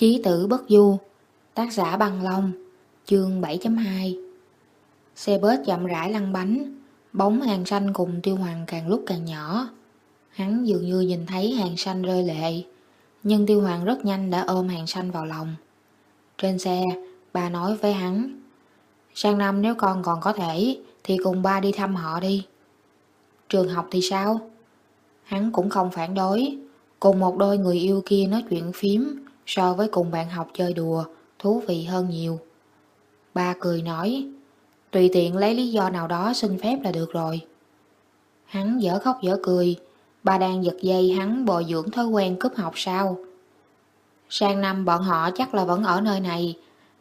Chí tử bất du, Tác giả bằng Long Chương 7.2 Xe bớt chậm rãi lăn bánh, Bóng hàng xanh cùng tiêu hoàng càng lúc càng nhỏ. Hắn dường như nhìn thấy hàng xanh rơi lệ, Nhưng tiêu hoàng rất nhanh đã ôm hàng xanh vào lòng. Trên xe Bà nói với hắn, Sang năm nếu con còn có thể, Thì cùng ba đi thăm họ đi. Trường học thì sao? Hắn cũng không phản đối, Cùng một đôi người yêu kia nói chuyện phím. So với cùng bạn học chơi đùa, Thú vị hơn nhiều. Ba cười nói, Tùy tiện lấy lý do nào đó xin phép là được rồi. Hắn dở khóc dở cười, Ba đang giật dây hắn bồi dưỡng thói quen cướp học sao? Sang năm bọn họ chắc là vẫn ở nơi này.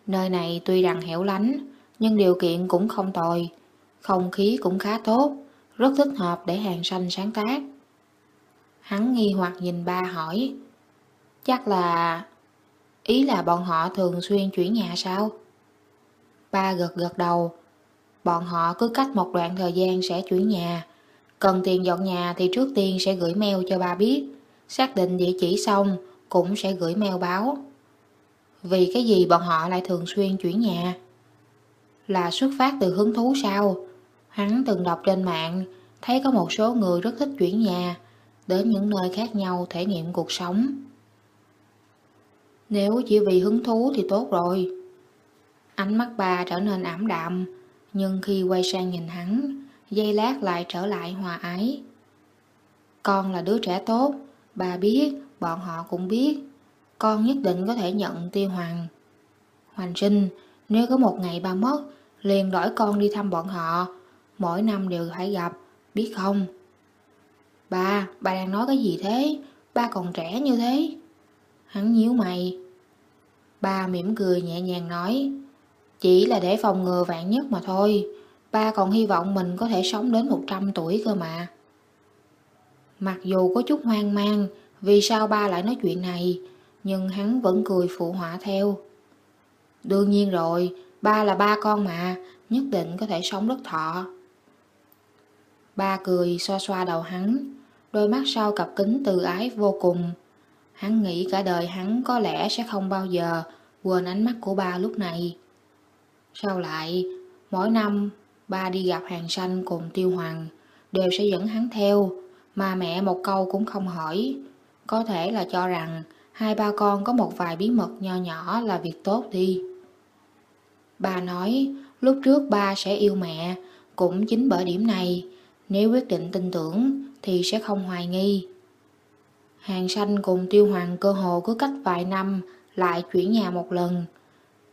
Nơi này tuy rằng hẻo lánh, Nhưng điều kiện cũng không tồi. Không khí cũng khá tốt, Rất thích hợp để hàng xanh sáng tác. Hắn nghi hoặc nhìn ba hỏi, Chắc là... Ý là bọn họ thường xuyên chuyển nhà sao? Ba gật gật đầu Bọn họ cứ cách một đoạn thời gian sẽ chuyển nhà Cần tiền dọn nhà thì trước tiên sẽ gửi mail cho ba biết Xác định địa chỉ xong cũng sẽ gửi mail báo Vì cái gì bọn họ lại thường xuyên chuyển nhà? Là xuất phát từ hứng thú sao? Hắn từng đọc trên mạng, Thấy có một số người rất thích chuyển nhà, Đến những nơi khác nhau thể nghiệm cuộc sống nếu chỉ vì hứng thú thì tốt rồi. Ánh mắt bà trở nên ảm đạm Nhưng khi quay sang nhìn hắn dây lát lại trở lại hòa ái. Con là đứa trẻ tốt Bà biết, bọn họ cũng biết. Con nhất định có thể nhận tiêu hoàng. Hoành sinh, nếu có một ngày ba mất Liền đổi con đi thăm bọn họ. Mỗi năm đều phải gặp Biết không? Ba, bà đang nói cái gì thế? Ba còn trẻ như thế. Hắn nhíu mày. Ba mỉm cười nhẹ nhàng nói, Chỉ là để phòng ngừa vạn nhất mà thôi. Ba còn hy vọng mình có thể sống đến 100 tuổi cơ mà. Mặc dù có chút hoang mang Vì sao ba lại nói chuyện này, Nhưng hắn vẫn cười phụ họa theo. Đương nhiên rồi, Ba là ba con mà, Nhất định có thể sống rất thọ. Ba cười xoa xoa đầu hắn, Đôi mắt sau cặp kính từ ái vô cùng. Hắn nghĩ cả đời hắn có lẽ sẽ không bao giờ Quên ánh mắt của ba lúc này. Sau lại, Mỗi năm, ba đi gặp hàng xanh cùng tiêu hoàng, Đều sẽ dẫn hắn theo, Mà mẹ một câu cũng không hỏi. Có thể là cho rằng Hai ba con có một vài bí mật nho nhỏ là việc tốt đi. Ba nói, lúc trước ba sẽ yêu mẹ, Cũng chính bởi điểm này. Nếu quyết định tin tưởng Thì sẽ không hoài nghi. Hàng Sanh cùng tiêu hoàng cơ hồ cứ cách vài năm, Lại chuyển nhà một lần.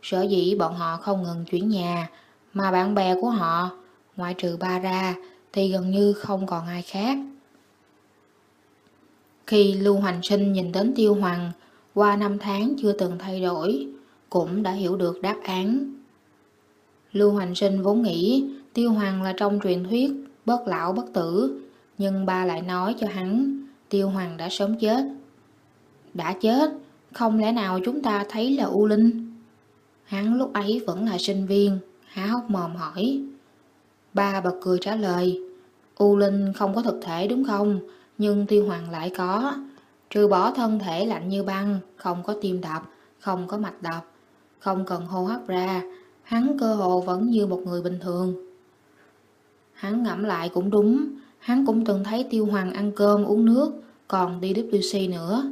Sở dĩ bọn họ không ngừng chuyển nhà, Mà bạn bè của họ, Ngoại trừ ba ra, Thì gần như không còn ai khác. Khi Lưu Hoành Sinh nhìn đến tiêu hoàng, Qua năm tháng chưa từng thay đổi, Cũng đã hiểu được đáp án. Lưu Hoành Sinh vốn nghĩ Tiêu Hoàng là trong truyền thuyết Bất lão bất tử, Nhưng ba lại nói cho hắn Tiêu Hoàng đã sớm chết. Đã chết, Không lẽ nào chúng ta thấy là U Linh? Hắn lúc ấy vẫn là sinh viên, Há hốc mồm hỏi. Ba bật cười trả lời, U Linh không có thực thể đúng không? Nhưng Tiêu Hoàng lại có. Trừ bỏ thân thể lạnh như băng, Không có tim đập, Không có mạch đập, Không cần hô hấp ra, Hắn cơ hồ vẫn như một người bình thường. Hắn ngẫm lại cũng đúng Hắn cũng từng thấy Tiêu Hoàng ăn cơm, uống nước, Còn đi WC nữa.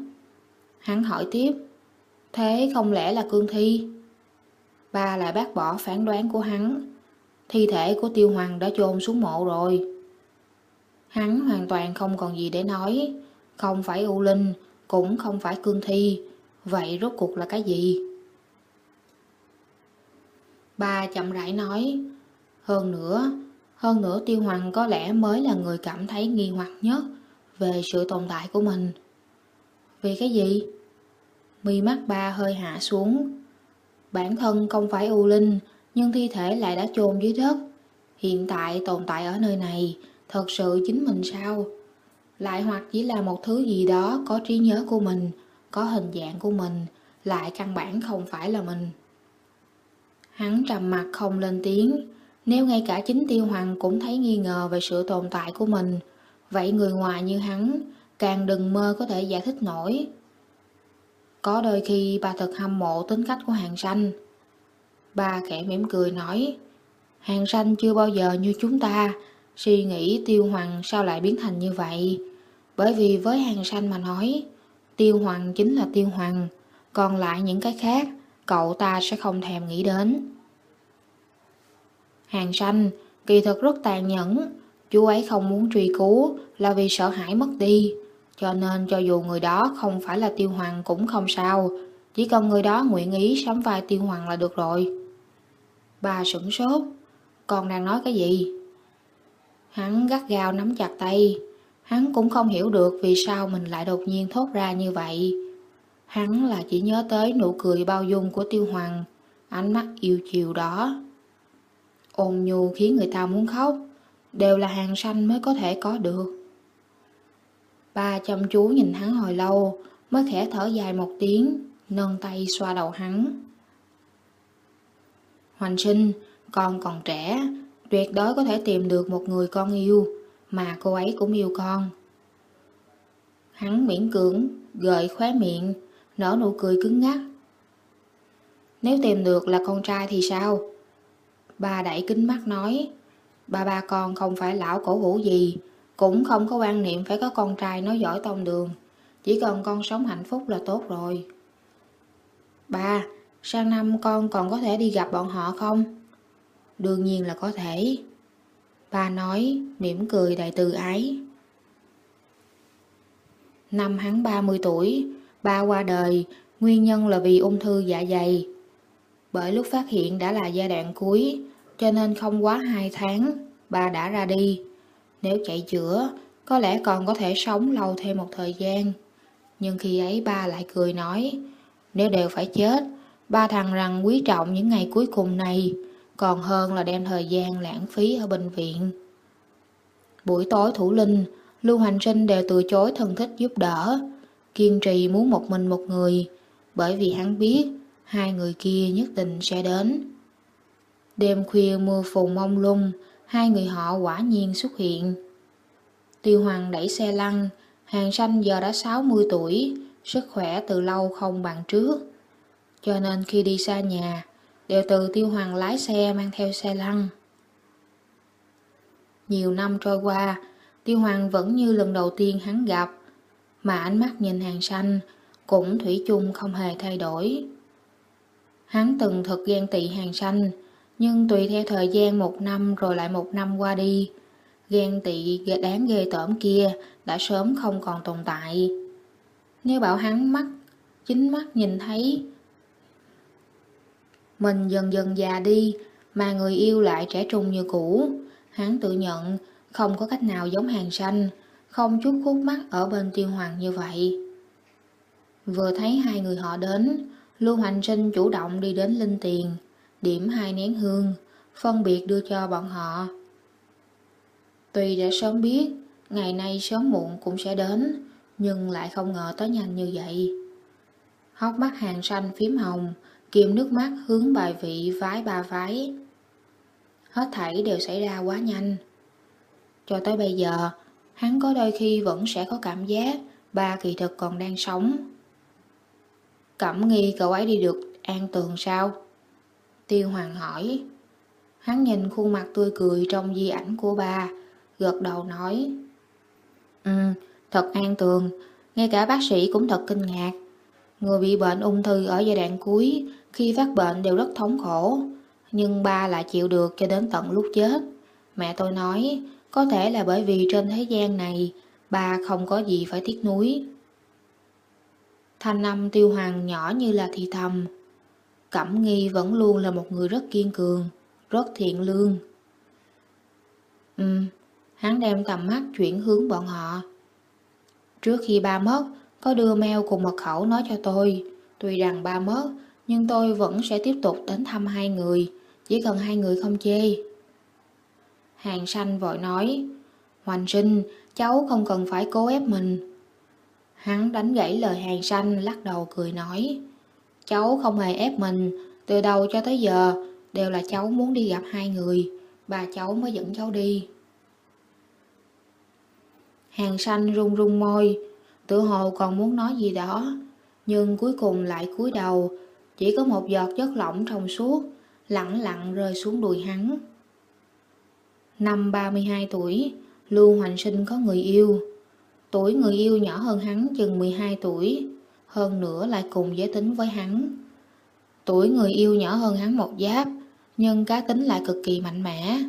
Hắn hỏi tiếp, Thế không lẽ là cương thi? Ba lại bác bỏ phán đoán của hắn, Thi thể của Tiêu Hoàng đã chôn xuống mộ rồi. Hắn hoàn toàn không còn gì để nói, Không phải U Linh, Cũng không phải cương thi, Vậy rốt cuộc là cái gì? Ba chậm rãi nói, Hơn nữa hơn nữa Tiêu Hoàng có lẽ mới là người cảm thấy nghi hoặc nhất Về sự tồn tại của mình. Vì cái gì? Mi mắt ba hơi hạ xuống. Bản thân không phải U Linh, Nhưng thi thể lại đã chôn dưới đất. Hiện tại tồn tại ở nơi này, Thật sự chính mình sao? Lại hoặc chỉ là một thứ gì đó Có trí nhớ của mình, Có hình dạng của mình, Lại căn bản không phải là mình. Hắn trầm mặt không lên tiếng. Nếu ngay cả chính tiêu hoàng cũng thấy nghi ngờ về sự tồn tại của mình Vậy người ngoài như hắn Càng đừng mơ có thể giải thích nổi Có đôi khi bà thật hâm mộ tính cách của hàng sanh. bà khẽ mỉm cười nói, hàng sanh chưa bao giờ như chúng ta, suy nghĩ tiêu hoàng sao lại biến thành như vậy. Bởi vì với hàng sanh mà nói, tiêu hoàng chính là tiêu hoàng, còn lại những cái khác, cậu ta sẽ không thèm nghĩ đến. Hàng sanh, kỳ thực rất tàn nhẫn, chú ấy không muốn truy cứu là vì sợ hãi mất đi, cho nên cho dù người đó không phải là tiêu hoàng cũng không sao, chỉ cần người đó nguyện ý sắm vai tiêu hoàng là được rồi. Bà sửng sốt, còn đang nói cái gì? Hắn gắt gao nắm chặt tay, hắn cũng không hiểu được vì sao mình lại đột nhiên thốt ra như vậy. Hắn là chỉ nhớ tới nụ cười bao dung của tiêu hoàng, ánh mắt yêu chiều đó. Ôn nhu khiến người ta muốn khóc, đều là hàng xanh mới có thể có được. Ba chăm chú nhìn hắn hồi lâu, mới khẽ thở dài một tiếng, nâng tay xoa đầu hắn. Hoành sinh, con còn trẻ, tuyệt đối có thể tìm được một người con yêu, mà cô ấy cũng yêu con. Hắn miễn cưỡng, gợi khóe miệng, nở nụ cười cứng ngắc. Nếu tìm được là con trai thì sao? Bà đẩy kính mắt nói, ba ba con không phải lão cổ hủ gì, cũng không có quan niệm phải có con trai nói giỏi tông đường, chỉ cần con sống hạnh phúc là tốt rồi. Ba, sang năm con còn có thể đi gặp bọn họ không? Đương nhiên là có thể. Ba nói, mỉm cười đầy từ ái. Năm hắn 30 tuổi, ba qua đời, nguyên nhân là vì ung thư dạ dày. Bởi lúc phát hiện đã là giai đoạn cuối, cho nên không quá 2 tháng, ba đã ra đi. Nếu chạy chữa, có lẽ còn có thể sống lâu thêm một thời gian. Nhưng khi ấy ba lại cười nói, nếu đều phải chết, ba thằng rằng quý trọng những ngày cuối cùng này, còn hơn là đem thời gian lãng phí ở bệnh viện. Buổi tối thủ linh, Lưu Hành Sinh đều từ chối thân thích giúp đỡ, kiên trì muốn một mình một người, bởi vì hắn biết hai người kia nhất định sẽ đến. Đêm khuya mưa phùn mông lung, hai người họ quả nhiên xuất hiện. Tiêu Hoàng đẩy xe lăn, hàng xanh giờ đã 60 tuổi, sức khỏe từ lâu không bằng trước. Cho nên khi đi xa nhà, đều từ Tiêu Hoàng lái xe mang theo xe lăn. Nhiều năm trôi qua, Tiêu Hoàng vẫn như lần đầu tiên hắn gặp, mà ánh mắt nhìn hàng xanh cũng thủy chung không hề thay đổi. Hắn từng thật ghen tị hàng xanh, nhưng tùy theo thời gian một năm rồi lại một năm qua đi, ghen tị đáng ghê tởm kia đã sớm không còn tồn tại. Nếu bảo hắn mắt, chính mắt nhìn thấy mình dần dần già đi mà người yêu lại trẻ trung như cũ, hắn tự nhận không có cách nào giống hàng xanh, không chút khúc mắt ở bên tiêu hoàng như vậy. Vừa thấy hai người họ đến, Lưu Hành Sinh chủ động đi đến Linh Tiền, điểm hai nén hương, phân biệt đưa cho bọn họ. Tuy đã sớm biết, ngày nay sớm muộn cũng sẽ đến, nhưng lại không ngờ tới nhanh như vậy. Hóc mắt hàng xanh phím hồng, kiềm nước mắt hướng bài vị vái ba vái. Hết thảy đều xảy ra quá nhanh. Cho tới bây giờ, hắn có đôi khi vẫn sẽ có cảm giác ba kỳ thực còn đang sống. Cẩm nghi cậu ấy đi được an tường sao? Tiêu Hoàng hỏi. Hắn nhìn khuôn mặt tươi cười trong di ảnh của bà, gật đầu nói. Ừ, thật an tường, ngay cả bác sĩ cũng thật kinh ngạc. Người bị bệnh ung thư ở giai đoạn cuối, khi phát bệnh đều rất thống khổ, nhưng ba lại chịu được cho đến tận lúc chết. Mẹ tôi nói, có thể là bởi vì trên thế gian này, ba không có gì phải tiếc nuối. Thanh âm tiêu hoàng nhỏ như là thì thầm. Cẩm nghi vẫn luôn là một người rất kiên cường, rất thiện lương. Ừm, hắn đem tầm mắt chuyển hướng bọn họ. Trước khi ba mất, có đưa mail cùng mật khẩu nói cho tôi. Tuy rằng ba mất, nhưng tôi vẫn sẽ tiếp tục đến thăm hai người, chỉ cần hai người không chê. Hàng xanh vội nói, Hoành sinh, cháu không cần phải cố ép mình. Hắn đánh gãy lời hàng xanh lắc đầu cười nói, cháu không hề ép mình, từ đầu cho tới giờ đều là cháu muốn đi gặp hai người, bà cháu mới dẫn cháu đi. Hàng xanh run run môi, tự hồ còn muốn nói gì đó, nhưng cuối cùng lại cúi đầu, chỉ có một giọt chất lỏng trong suốt, lặng lặng rơi xuống đùi hắn. Năm 32 tuổi, Lưu Hoành Sinh có người yêu. Tuổi người yêu nhỏ hơn hắn chừng 12 tuổi, hơn nữa lại cùng giới tính với hắn. Tuổi người yêu nhỏ hơn hắn một giáp, nhưng cá tính lại cực kỳ mạnh mẽ.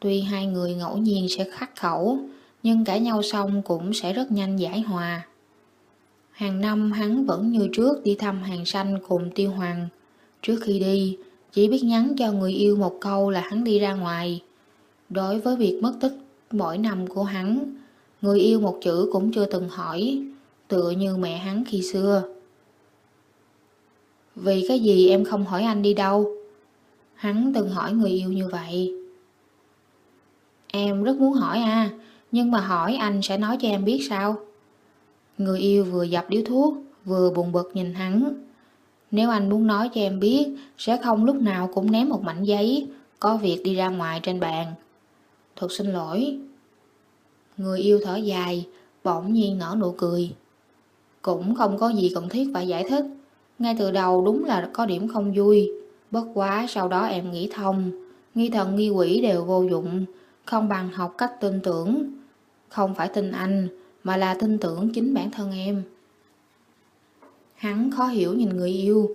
Tuy hai người ngẫu nhiên sẽ khắc khẩu, nhưng cãi nhau xong cũng sẽ rất nhanh giải hòa. Hàng năm hắn vẫn như trước đi thăm hàng xanh cùng tiêu hoàng. Trước khi đi, chỉ biết nhắn cho người yêu một câu là hắn đi ra ngoài. Đối với việc mất tích mỗi năm của hắn, người yêu một chữ cũng chưa từng hỏi, tựa như mẹ hắn khi xưa. Vì cái gì em không hỏi anh đi đâu? Hắn từng hỏi người yêu như vậy. Em rất muốn hỏi à, nhưng mà hỏi anh sẽ nói cho em biết sao? Người yêu vừa dập điếu thuốc, vừa buồn bực nhìn hắn. Nếu anh muốn nói cho em biết, sẽ không lúc nào cũng ném một mảnh giấy, có việc đi ra ngoài trên bàn. Thật xin lỗi. Người yêu thở dài, bỗng nhiên nở nụ cười. Cũng không có gì cần thiết phải giải thích. Ngay từ đầu đúng là có điểm không vui. Bất quá sau đó em nghĩ thông. Nghi thần nghi quỷ đều vô dụng. Không bằng học cách tin tưởng. Không phải tin anh, mà là tin tưởng chính bản thân em. Hắn khó hiểu nhìn người yêu.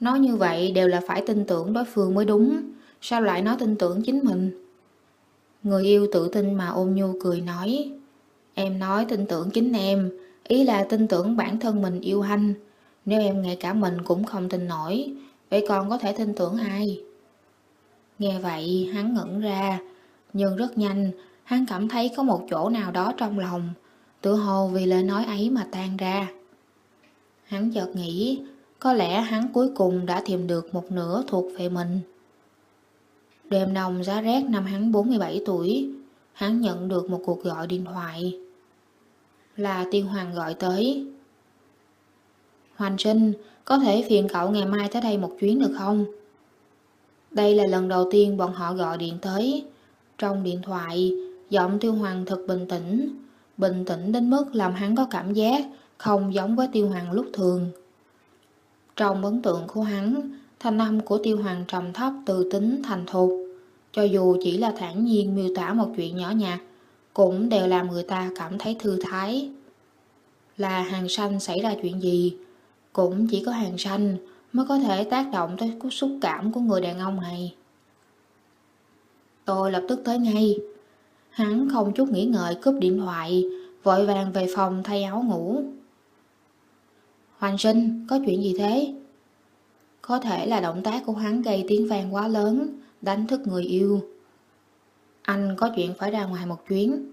Nói như vậy đều là phải tin tưởng đối phương mới đúng. Sao lại nói tin tưởng chính mình? Người yêu tự tin mà ôm nhu cười nói. Em nói tin tưởng chính em, ý là tin tưởng bản thân mình yêu anh. Nếu em ngay cả mình cũng không tin nổi, vậy còn có thể tin tưởng ai? Nghe vậy, hắn ngẩn ra, nhưng rất nhanh, hắn cảm thấy có một chỗ nào đó trong lòng, tự hồ vì lời nói ấy mà tan ra. Hắn chợt nghĩ, có lẽ hắn cuối cùng đã tìm được một nửa thuộc về mình. Đêm nồng giá rét năm hắn 47 tuổi, hắn nhận được một cuộc gọi điện thoại. Là tiên hoàng gọi tới. Hoàng sinh, có thể phiền cậu ngày mai tới đây một chuyến được không? Đây là lần đầu tiên bọn họ gọi điện tới. Trong điện thoại, giọng tiêu hoàng thật bình tĩnh, bình tĩnh đến mức làm hắn có cảm giác không giống với tiêu hoàng lúc thường. Trong ấn tượng của hắn, thanh âm của tiêu hoàng trầm thấp từ tính thành thục, cho dù chỉ là thản nhiên miêu tả một chuyện nhỏ nhặt, cũng đều làm người ta cảm thấy thư thái. Là hàng sanh xảy ra chuyện gì, cũng chỉ có hàng sanh mới có thể tác động tới xúc cảm của người đàn ông này. Tôi lập tức tới ngay. Hắn không chút nghĩ ngợi cướp điện thoại, vội vàng về phòng thay áo ngủ. Hoàng sinh, có chuyện gì thế? Có thể là động tác của hắn gây tiếng vang quá lớn, đánh thức người yêu. Anh có chuyện phải ra ngoài một chuyến.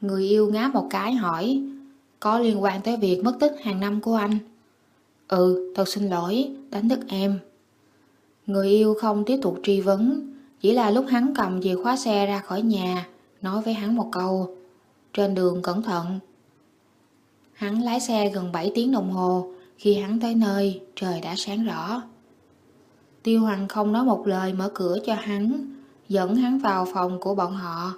Người yêu ngáp một cái hỏi, có liên quan tới việc mất tích hàng năm của anh. Ừ, thật xin lỗi, đánh thức em. Người yêu không tiếp tục truy vấn, chỉ là lúc hắn cầm chìa khóa xe ra khỏi nhà, nói với hắn một câu. Trên đường cẩn thận. Hắn lái xe gần 7 tiếng đồng hồ, khi hắn tới nơi, trời đã sáng rõ. Tiêu Hoàng không nói một lời mở cửa cho hắn, dẫn hắn vào phòng của bọn họ.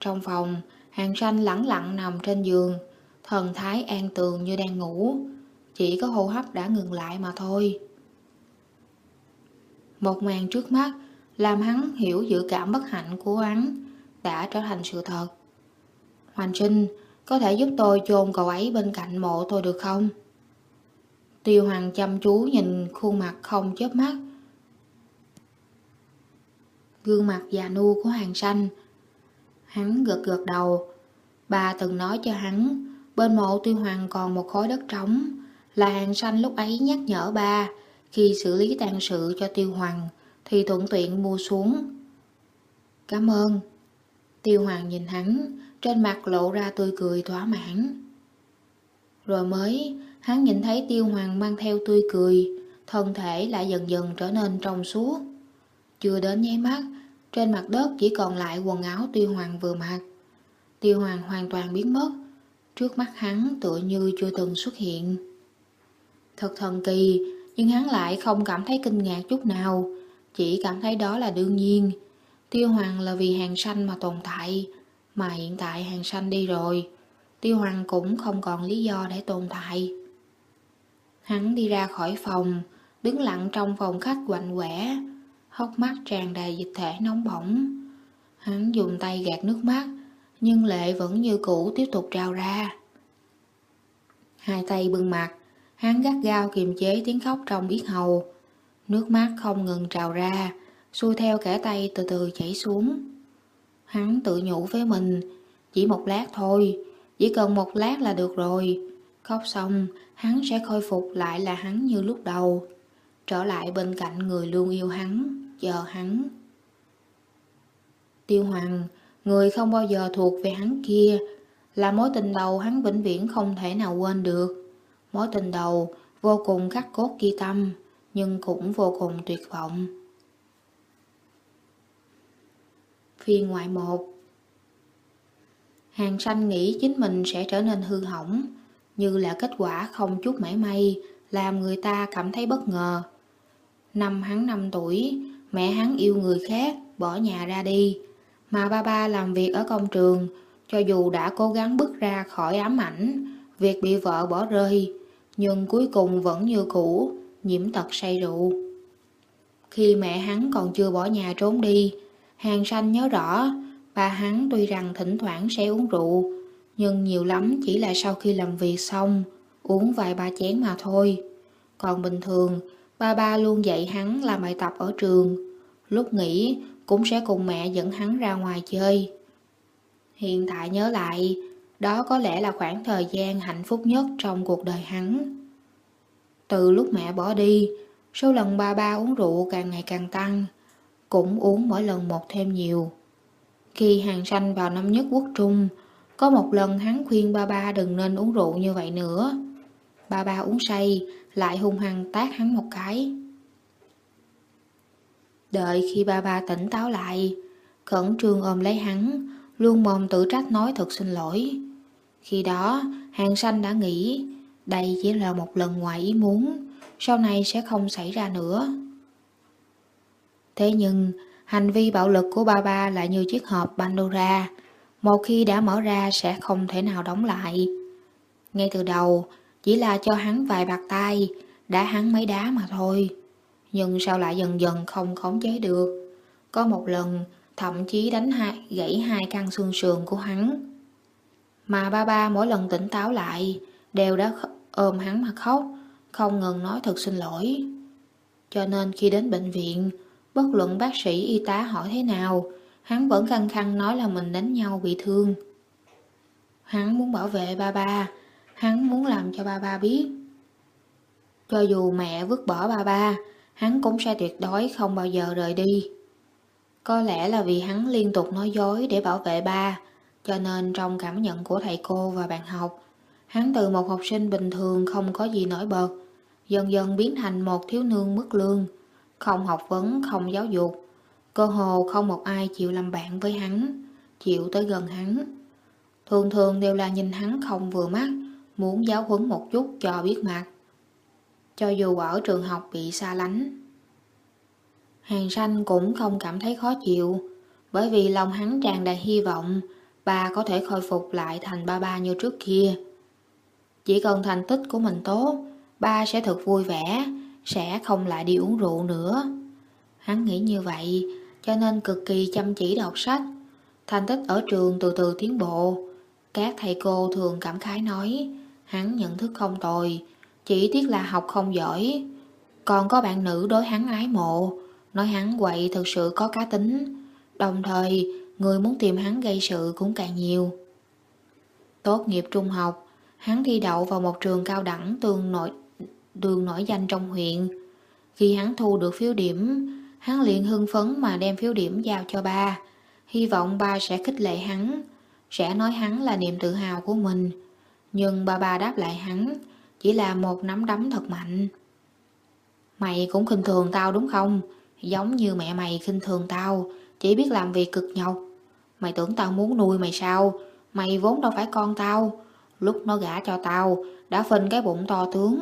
Trong phòng, hàng sanh lẳng lặng nằm trên giường, thần thái an tường như đang ngủ, chỉ có hô hấp đã ngừng lại mà thôi. Một màn trước mắt làm hắn hiểu dự cảm bất hạnh của hắn đã trở thành sự thật. Hoành sinh, có thể giúp tôi chôn cậu ấy bên cạnh mộ tôi được không? Tiêu Hoàng chăm chú nhìn khuôn mặt không chớp mắt. Gương mặt già nua của hàng Sanh, Hắn gật gật đầu. Bà từng nói cho hắn, bên mộ Tiêu Hoàng còn một khối đất trống, là hàng Sanh lúc ấy nhắc nhở ba, khi xử lý tang sự cho Tiêu Hoàng, thì thuận tiện mua xuống. Cảm ơn. Tiêu Hoàng nhìn hắn, trên mặt lộ ra tươi cười thỏa mãn. Rồi mới, hắn nhìn thấy Tiêu Hoàng mang theo tươi cười, thân thể lại dần dần trở nên trong suốt. Chưa đến nháy mắt, trên mặt đất chỉ còn lại quần áo Tiêu Hoàng vừa mặc. Tiêu Hoàng hoàn toàn biến mất, trước mắt hắn tựa như chưa từng xuất hiện. Thật thần kỳ, nhưng hắn lại không cảm thấy kinh ngạc chút nào, chỉ cảm thấy đó là đương nhiên. Tiêu Hoàng là vì hàng xanh mà tồn tại, mà hiện tại hàng xanh đi rồi, Tiêu Hoàng cũng không còn lý do để tồn tại. Hắn đi ra khỏi phòng, đứng lặng trong phòng khách quạnh quẻ, hốc mắt tràn đầy dịch thể nóng bỏng. Hắn dùng tay gạt nước mắt, nhưng lệ vẫn như cũ tiếp tục trào ra. Hai tay bưng mặt, hắn gắt gao kiềm chế tiếng khóc trong biết hầu. Nước mắt không ngừng trào ra, xuôi theo kẻ tay từ từ chảy xuống. Hắn tự nhủ với mình, chỉ một lát thôi, chỉ cần một lát là được rồi. Khóc xong, hắn sẽ khôi phục lại là hắn như lúc đầu. Trở lại bên cạnh người luôn yêu hắn, chờ hắn. Tiêu Hoàng, người không bao giờ thuộc về hắn kia, là mối tình đầu hắn vĩnh viễn không thể nào quên được. Mối tình đầu vô cùng khắc cốt ghi tâm, nhưng cũng vô cùng tuyệt vọng. Phiên ngoại một Hàng sanh nghĩ chính mình sẽ trở nên hư hỏng, như là kết quả không chút mảy may, làm người ta cảm thấy bất ngờ. Năm hắn 5 tuổi, mẹ hắn yêu người khác, bỏ nhà ra đi, mà ba ba làm việc ở công trường, cho dù đã cố gắng bước ra khỏi ám ảnh, việc bị vợ bỏ rơi, nhưng cuối cùng vẫn như cũ, nhiễm tật say rượu. Khi mẹ hắn còn chưa bỏ nhà trốn đi, hàng sanh nhớ rõ, ba hắn tuy rằng thỉnh thoảng sẽ uống rượu, nhưng nhiều lắm chỉ là sau khi làm việc xong, uống vài ba chén mà thôi. Còn bình thường, ba ba luôn dạy hắn làm bài tập ở trường, lúc nghỉ cũng sẽ cùng mẹ dẫn hắn ra ngoài chơi. Hiện tại nhớ lại, đó có lẽ là khoảng thời gian hạnh phúc nhất trong cuộc đời hắn. Từ lúc mẹ bỏ đi, số lần ba ba uống rượu càng ngày càng tăng, cũng uống mỗi lần một thêm nhiều. Khi hàng sanh vào năm nhất quốc trung, có một lần hắn khuyên ba ba đừng nên uống rượu như vậy nữa. Ba ba uống say, lại hung hăng tát hắn một cái. Đợi khi ba ba tỉnh táo lại, khẩn trương ôm lấy hắn, luôn mồm tự trách nói thật xin lỗi. Khi đó, hàng xanh đã nghĩ đây chỉ là một lần ngoài ý muốn, sau này sẽ không xảy ra nữa. Thế nhưng, hành vi bạo lực của ba ba lại như chiếc hộp Pandora, một khi đã mở ra sẽ không thể nào đóng lại. Ngay từ đầu, chỉ là cho hắn vài bạc tay, đã hắn mấy đá mà thôi. Nhưng sao lại dần dần không khống chế được. Có một lần, thậm chí đánh hai, gãy hai căn xương sườn của hắn. Mà ba ba mỗi lần tỉnh táo lại, đều đã ôm hắn mà khóc, không ngừng nói thật xin lỗi. Cho nên khi đến bệnh viện, bất luận bác sĩ y tá hỏi thế nào, hắn vẫn khăng khăng nói là mình đánh nhau bị thương. Hắn muốn bảo vệ ba ba, hắn muốn làm cho ba ba biết. Cho dù mẹ vứt bỏ ba ba, hắn cũng sẽ tuyệt đối không bao giờ rời đi. Có lẽ là vì hắn liên tục nói dối để bảo vệ ba, cho nên trong cảm nhận của thầy cô và bạn học, hắn từ một học sinh bình thường không có gì nổi bật, dần dần biến thành một thiếu nương mức lương, không học vấn, không giáo dục. Cơ hồ không một ai chịu làm bạn với hắn, chịu tới gần hắn. Thường thường đều là nhìn hắn không vừa mắt, muốn giáo huấn một chút cho biết mặt. Cho dù ở trường học bị xa lánh. Hàng sanh cũng không cảm thấy khó chịu, bởi vì lòng hắn tràn đầy hy vọng ba có thể khôi phục lại thành ba ba như trước kia. Chỉ cần thành tích của mình tốt, ba sẽ thật vui vẻ, sẽ không lại đi uống rượu nữa. Hắn nghĩ như vậy, cho nên cực kỳ chăm chỉ đọc sách. Thành tích ở trường từ từ tiến bộ. Các thầy cô thường cảm khái nói, hắn nhận thức không tồi, chỉ tiếc là học không giỏi. Còn có bạn nữ đối hắn ái mộ, nói hắn quậy thực sự có cá tính. Đồng thời, người muốn tìm hắn gây sự cũng càng nhiều. Tốt nghiệp trung học, hắn thi đậu vào một trường cao đẳng tương nổi, đường nổi danh trong huyện. Khi hắn thu được phiếu điểm, hắn liền hưng phấn mà đem phiếu điểm giao cho ba. Hy vọng ba sẽ khích lệ hắn, sẽ nói hắn là niềm tự hào của mình. Nhưng ba ba đáp lại hắn, chỉ là một nắm đấm thật mạnh. Mày cũng khinh thường tao đúng không? Giống như mẹ mày khinh thường tao, chỉ biết làm việc cực nhọc. Mày tưởng tao muốn nuôi mày sao? Mày vốn đâu phải con tao. Lúc nó gả cho tao, đã phình cái bụng to tướng.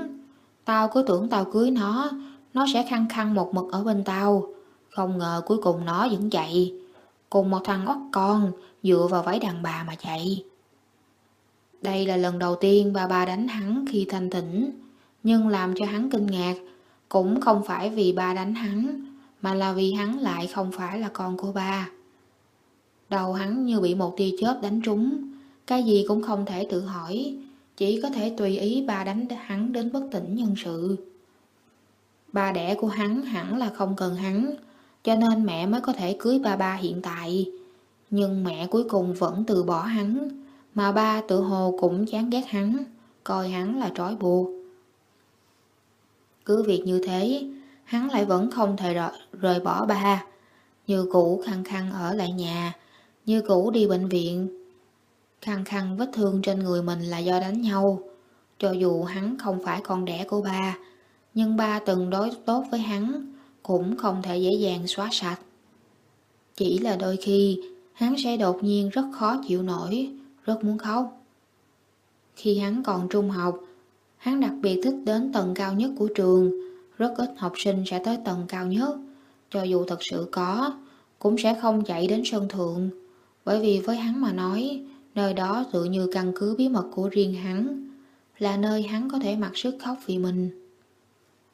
Tao cứ tưởng tao cưới nó, nó sẽ khăng khăng một mực ở bên tao. Không ngờ cuối cùng nó vẫn chạy. Cùng một thằng ốc con, dựa vào váy đàn bà mà chạy. Đây là lần đầu tiên bà bà đánh hắn khi thanh tỉnh. Nhưng làm cho hắn kinh ngạc cũng không phải vì ba đánh hắn, mà là vì hắn lại không phải là con của ba. Đầu hắn như bị một tia chớp đánh trúng, cái gì cũng không thể tự hỏi, chỉ có thể tùy ý ba đánh hắn đến bất tỉnh nhân sự. Ba đẻ của hắn hẳn là không cần hắn, cho nên mẹ mới có thể cưới ba ba hiện tại. Nhưng mẹ cuối cùng vẫn từ bỏ hắn, mà ba tự hồ cũng chán ghét hắn, coi hắn là trói buộc. Cứ việc như thế, hắn lại vẫn không thể rời bỏ ba. Như cũ khăng khăng ở lại nhà, như cũ đi bệnh viện. Khăng khăng vết thương trên người mình là do đánh nhau. Cho dù hắn không phải con đẻ của ba, nhưng ba từng đối tốt với hắn, cũng không thể dễ dàng xóa sạch. Chỉ là đôi khi, hắn sẽ đột nhiên rất khó chịu nổi, rất muốn khóc. Khi hắn còn trung học, hắn đặc biệt thích đến tầng cao nhất của trường, rất ít học sinh sẽ tới tầng cao nhất. Cho dù thật sự có, cũng sẽ không chạy đến sân thượng, bởi vì với hắn mà nói, nơi đó tự như căn cứ bí mật của riêng hắn, là nơi hắn có thể mặc sức khóc vì mình.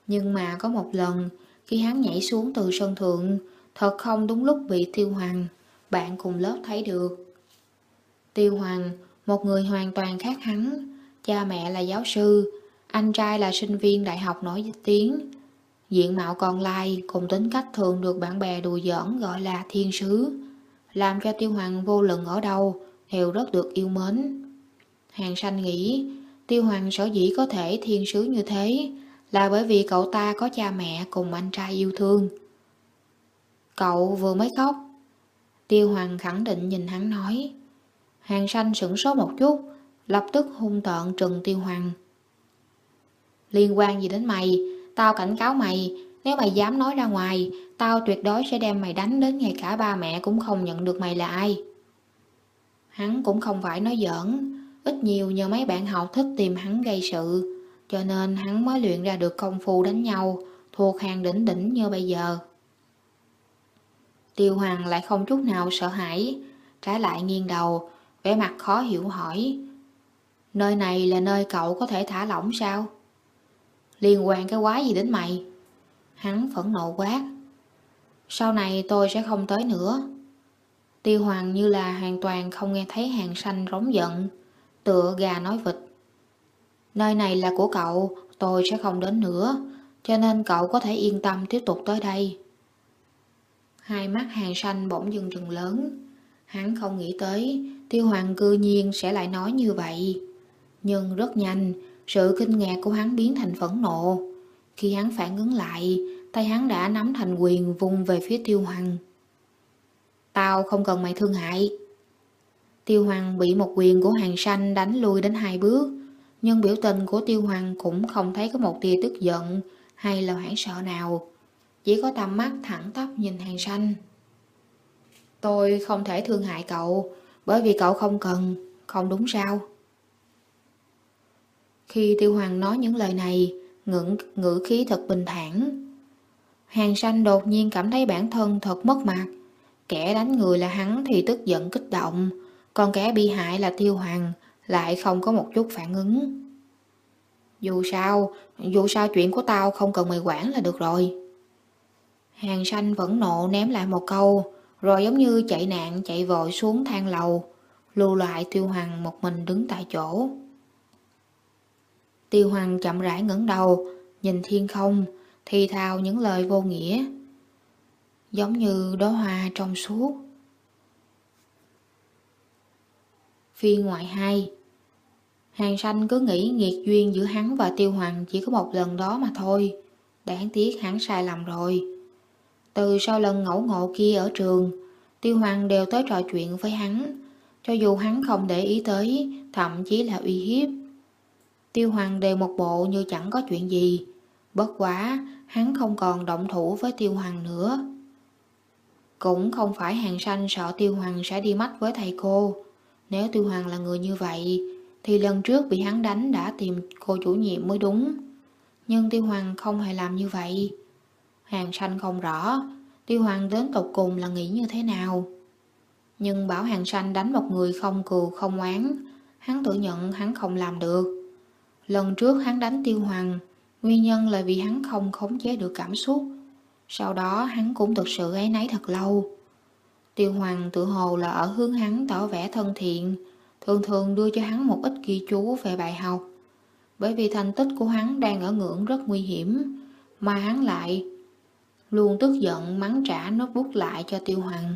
Nhưng mà có một lần, khi hắn nhảy xuống từ sân thượng, thật không đúng lúc bị tiêu hoàng, bạn cùng lớp thấy được. Tiêu hoàng, một người hoàn toàn khác hắn, cha mẹ là giáo sư, anh trai là sinh viên đại học nổi tiếng. Diện mạo còn lai cùng tính cách thường được bạn bè đùa giỡn gọi là thiên sứ, làm cho tiêu hoàng vô luận ở đâu đều rất được yêu mến. Hàng sanh nghĩ tiêu hoàng sở dĩ có thể thiên sứ như thế là bởi vì cậu ta có cha mẹ cùng anh trai yêu thương. Cậu vừa mới khóc. Tiêu Hoàng khẳng định nhìn hắn nói. Hàng sanh sửng sốt một chút, lập tức hung tợn trừng Tiêu Hoàng. Liên quan gì đến mày, tao cảnh cáo mày, nếu mày dám nói ra ngoài, tao tuyệt đối sẽ đem mày đánh đến ngày cả ba mẹ cũng không nhận được mày là ai. Hắn cũng không phải nói giỡn, ít nhiều nhờ mấy bạn học thích tìm hắn gây sự, cho nên hắn mới luyện ra được công phu đánh nhau, thuộc hàng đỉnh đỉnh như bây giờ. Tiêu Hoàng lại không chút nào sợ hãi, trái lại nghiêng đầu, vẻ mặt khó hiểu hỏi. Nơi này là nơi cậu có thể thả lỏng sao? Liên quan cái quái gì đến mày? Hắn phẫn nộ quát. Sau này tôi sẽ không tới nữa. Tiêu Hoàng như là hoàn toàn không nghe thấy hàng xanh rống giận, tựa gà nói vịt. Nơi này là của cậu, tôi sẽ không đến nữa, cho nên cậu có thể yên tâm tiếp tục tới đây. Hai mắt hàng xanh bỗng dưng trừng lớn. Hắn không nghĩ tới tiêu hoàng cư nhiên sẽ lại nói như vậy. Nhưng rất nhanh, sự kinh ngạc của hắn biến thành phẫn nộ. Khi hắn phản ứng lại, tay hắn đã nắm thành quyền vùng về phía tiêu hoàng. Tao không cần mày thương hại. Tiêu hoàng bị một quyền của hàng xanh đánh lui đến hai bước, nhưng biểu tình của tiêu hoàng cũng không thấy có một tia tức giận hay là hoảng sợ nào. Chỉ có tầm mắt thẳng tắp nhìn hàng xanh. Tôi không thể thương hại cậu, bởi vì cậu không cần, không đúng sao? Khi Tiêu Hoàng nói những lời này, ngữ, ngữ khí thật bình thản. Hàng xanh đột nhiên cảm thấy bản thân thật mất mặt. Kẻ đánh người là hắn thì tức giận kích động, còn kẻ bị hại là Tiêu Hoàng lại không có một chút phản ứng. Dù sao, dù sao chuyện của tao không cần mày quản là được rồi. Hàng xanh vẫn nộ ném lại một câu, rồi giống như chạy nạn chạy vội xuống thang lầu, lưu lại Tiêu Hoàng một mình đứng tại chỗ. Tiêu Hoàng chậm rãi ngẩng đầu, nhìn thiên không, thì thào những lời vô nghĩa, giống như đóa hoa trong suốt. Phiên ngoại 2 Hàng sanh cứ nghĩ nghiệt duyên giữa hắn và Tiêu Hoàng chỉ có một lần đó mà thôi. Đáng tiếc hắn sai lầm rồi. Từ sau lần ngẫu ngộ kia ở trường, Tiêu Hoàng đều tới trò chuyện với hắn, cho dù hắn không để ý tới, thậm chí là uy hiếp. Tiêu Hoàng đều một bộ như chẳng có chuyện gì, bất quá hắn không còn động thủ với Tiêu Hoàng nữa. Cũng không phải hàng sanh sợ Tiêu Hoàng sẽ đi mắt với thầy cô. Nếu Tiêu Hoàng là người như vậy, thì lần trước bị hắn đánh đã tìm cô chủ nhiệm mới đúng. Nhưng Tiêu Hoàng không hề làm như vậy. Hàng sanh không rõ Tiêu Hoàng đến tột cùng là nghĩ như thế nào. Nhưng bảo hàng sanh đánh một người không cừu không oán, hắn tự nhận hắn không làm được. Lần trước hắn đánh Tiêu Hoàng Nguyên nhân là vì hắn không khống chế được cảm xúc. Sau đó hắn cũng thực sự ấy nấy thật lâu. Tiêu Hoàng tự hồ là ở hướng hắn tỏ vẻ thân thiện, thường thường đưa cho hắn một ít ghi chú về bài học. Bởi vì thành tích của hắn đang ở ngưỡng rất nguy hiểm, mà hắn lại luôn tức giận mắng trả notebook lại cho Tiêu Hoàng.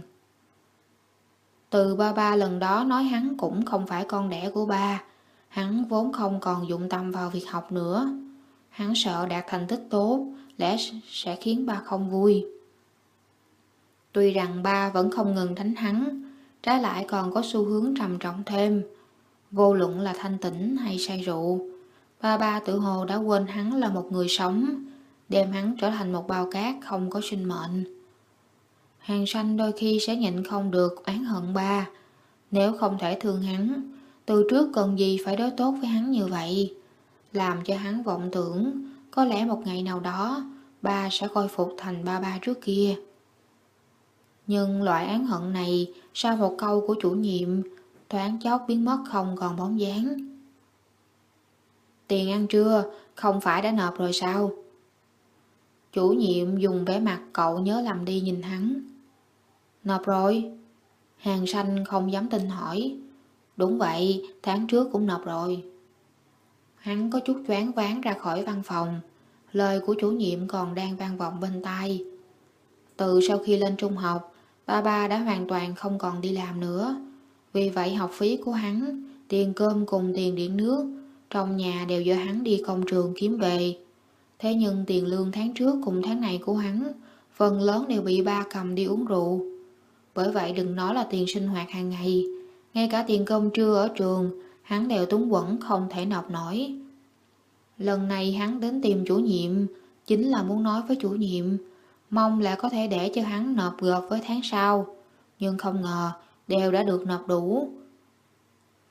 Từ ba ba lần đó nói hắn cũng không phải con đẻ của ba, hắn vốn không còn dụng tâm vào việc học nữa. Hắn sợ đạt thành tích tốt, lẽ sẽ khiến ba không vui. Tuy rằng ba vẫn không ngừng đánh hắn, trái lại còn có xu hướng trầm trọng thêm. Vô luận là thanh tĩnh hay say rượu, ba ba tự hồ đã quên hắn là một người sống, đem hắn trở thành một bao cát không có sinh mệnh. Hàng sanh đôi khi sẽ nhịn không được oán hận ba, nếu không thể thương hắn, từ trước cần gì phải đối tốt với hắn như vậy, làm cho hắn vọng tưởng, có lẽ một ngày nào đó, ba sẽ khôi phục thành ba ba trước kia. Nhưng loại án hận này sau một câu của chủ nhiệm thoáng chót biến mất không còn bóng dáng. Tiền ăn trưa không phải đã nộp rồi sao? Chủ nhiệm dùng vẻ mặt cậu nhớ làm đi nhìn hắn. Nộp rồi. Hàng xanh không dám tin hỏi. Đúng vậy, tháng trước cũng nộp rồi. Hắn có chút choáng ván ra khỏi văn phòng. Lời của chủ nhiệm còn đang vang vọng bên tai. Từ sau khi lên trung học, ba ba đã hoàn toàn không còn đi làm nữa. Vì vậy học phí của hắn, tiền cơm cùng tiền điện nước, trong nhà đều do hắn đi công trường kiếm về. Thế nhưng tiền lương tháng trước cùng tháng này của hắn, phần lớn đều bị ba cầm đi uống rượu. Bởi vậy đừng nói là tiền sinh hoạt hàng ngày, ngay cả tiền cơm trưa ở trường, hắn đều túng quẩn không thể nộp nổi. Lần này hắn đến tìm chủ nhiệm, chính là muốn nói với chủ nhiệm, mong là có thể để cho hắn nộp gộp với tháng sau, nhưng không ngờ đều đã được nộp đủ.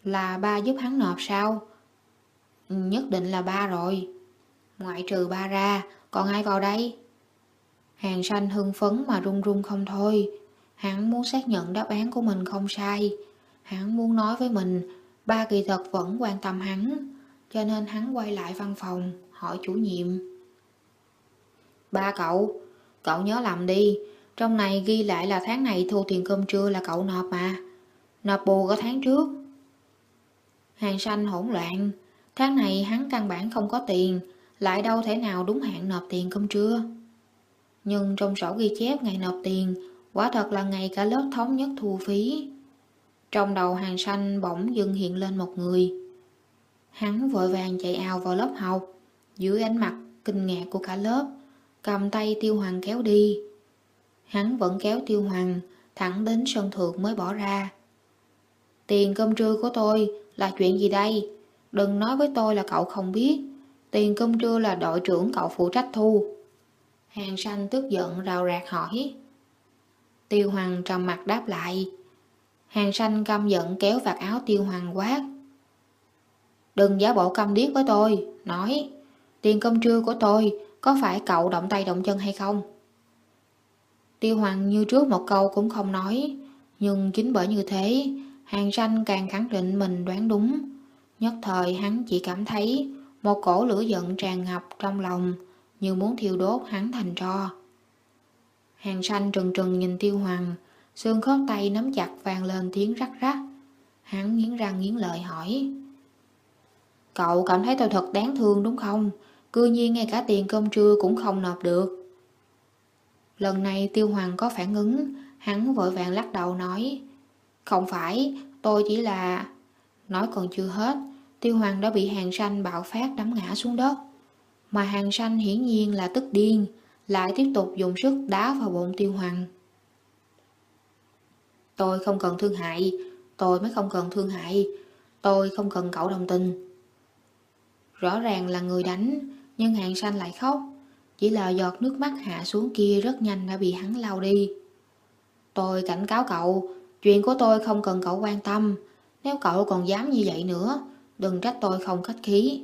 Là ba giúp hắn nộp sao? Nhất định là ba rồi. Ngoại trừ ba ra, còn ai vào đây? Hàng xanh hưng phấn mà run run không thôi. Hắn muốn xác nhận đáp án của mình không sai. Hắn muốn nói với mình, ba kỳ thật vẫn quan tâm hắn. Cho nên hắn quay lại văn phòng, hỏi chủ nhiệm. Ba cậu, cậu nhớ làm đi. Trong này ghi lại là tháng này thu tiền cơm trưa là cậu nộp mà. Nộp bù ở tháng trước. Hàng xanh hỗn loạn. Tháng này hắn căn bản không có tiền, lại đâu thể nào đúng hạn nộp tiền cơm trưa. Nhưng trong sổ ghi chép ngày nộp tiền, quả thật là ngày cả lớp thống nhất thu phí. Trong đầu hàng xanh bỗng dưng hiện lên một người. Hắn vội vàng chạy ào vào lớp học, dưới ánh mặt kinh ngạc của cả lớp, cầm tay tiêu hoàng kéo đi. Hắn vẫn kéo tiêu hoàng, thẳng đến sân thượng mới bỏ ra. Tiền cơm trưa của tôi là chuyện gì đây? Đừng nói với tôi là cậu không biết. Tiền cơm trưa là đội trưởng cậu phụ trách thu. Hàng xanh tức giận rào rạc hỏi. Tiêu Hoàng trầm mặt đáp lại. Hàng xanh căm giận kéo vạt áo Tiêu Hoàng quát. Đừng giả bộ căm điếc với tôi, nói. Tiền cơm trưa của tôi có phải cậu động tay động chân hay không? Tiêu Hoàng như trước một câu cũng không nói, nhưng chính bởi như thế, hàng xanh càng khẳng định mình đoán đúng. Nhất thời hắn chỉ cảm thấy một cổ lửa giận tràn ngập trong lòng, như muốn thiêu đốt hắn thành tro. Hàng xanh trừng trừng nhìn tiêu hoàng, xương khớp tay nắm chặt vang lên tiếng rắc rắc. Hắn nghiến răng nghiến lợi hỏi. Cậu cảm thấy tôi thật đáng thương đúng không? Cư nhiên ngay cả tiền cơm trưa cũng không nộp được. Lần này tiêu hoàng có phản ứng, hắn vội vàng lắc đầu nói. Không phải, tôi chỉ là... Nói còn chưa hết, tiêu hoàng đã bị hàng xanh bạo phát đấm ngã xuống đất. Mà hàng xanh hiển nhiên là tức điên, lại tiếp tục dùng sức đá vào bụng tiêu hoàng. Tôi không cần thương hại, tôi mới không cần thương hại, tôi không cần cậu đồng tình. Rõ ràng là người đánh, nhưng hàng xanh lại khóc, chỉ là giọt nước mắt hạ xuống kia rất nhanh đã bị hắn lau đi. Tôi cảnh cáo cậu, chuyện của tôi không cần cậu quan tâm, nếu cậu còn dám như vậy nữa, đừng trách tôi không khách khí.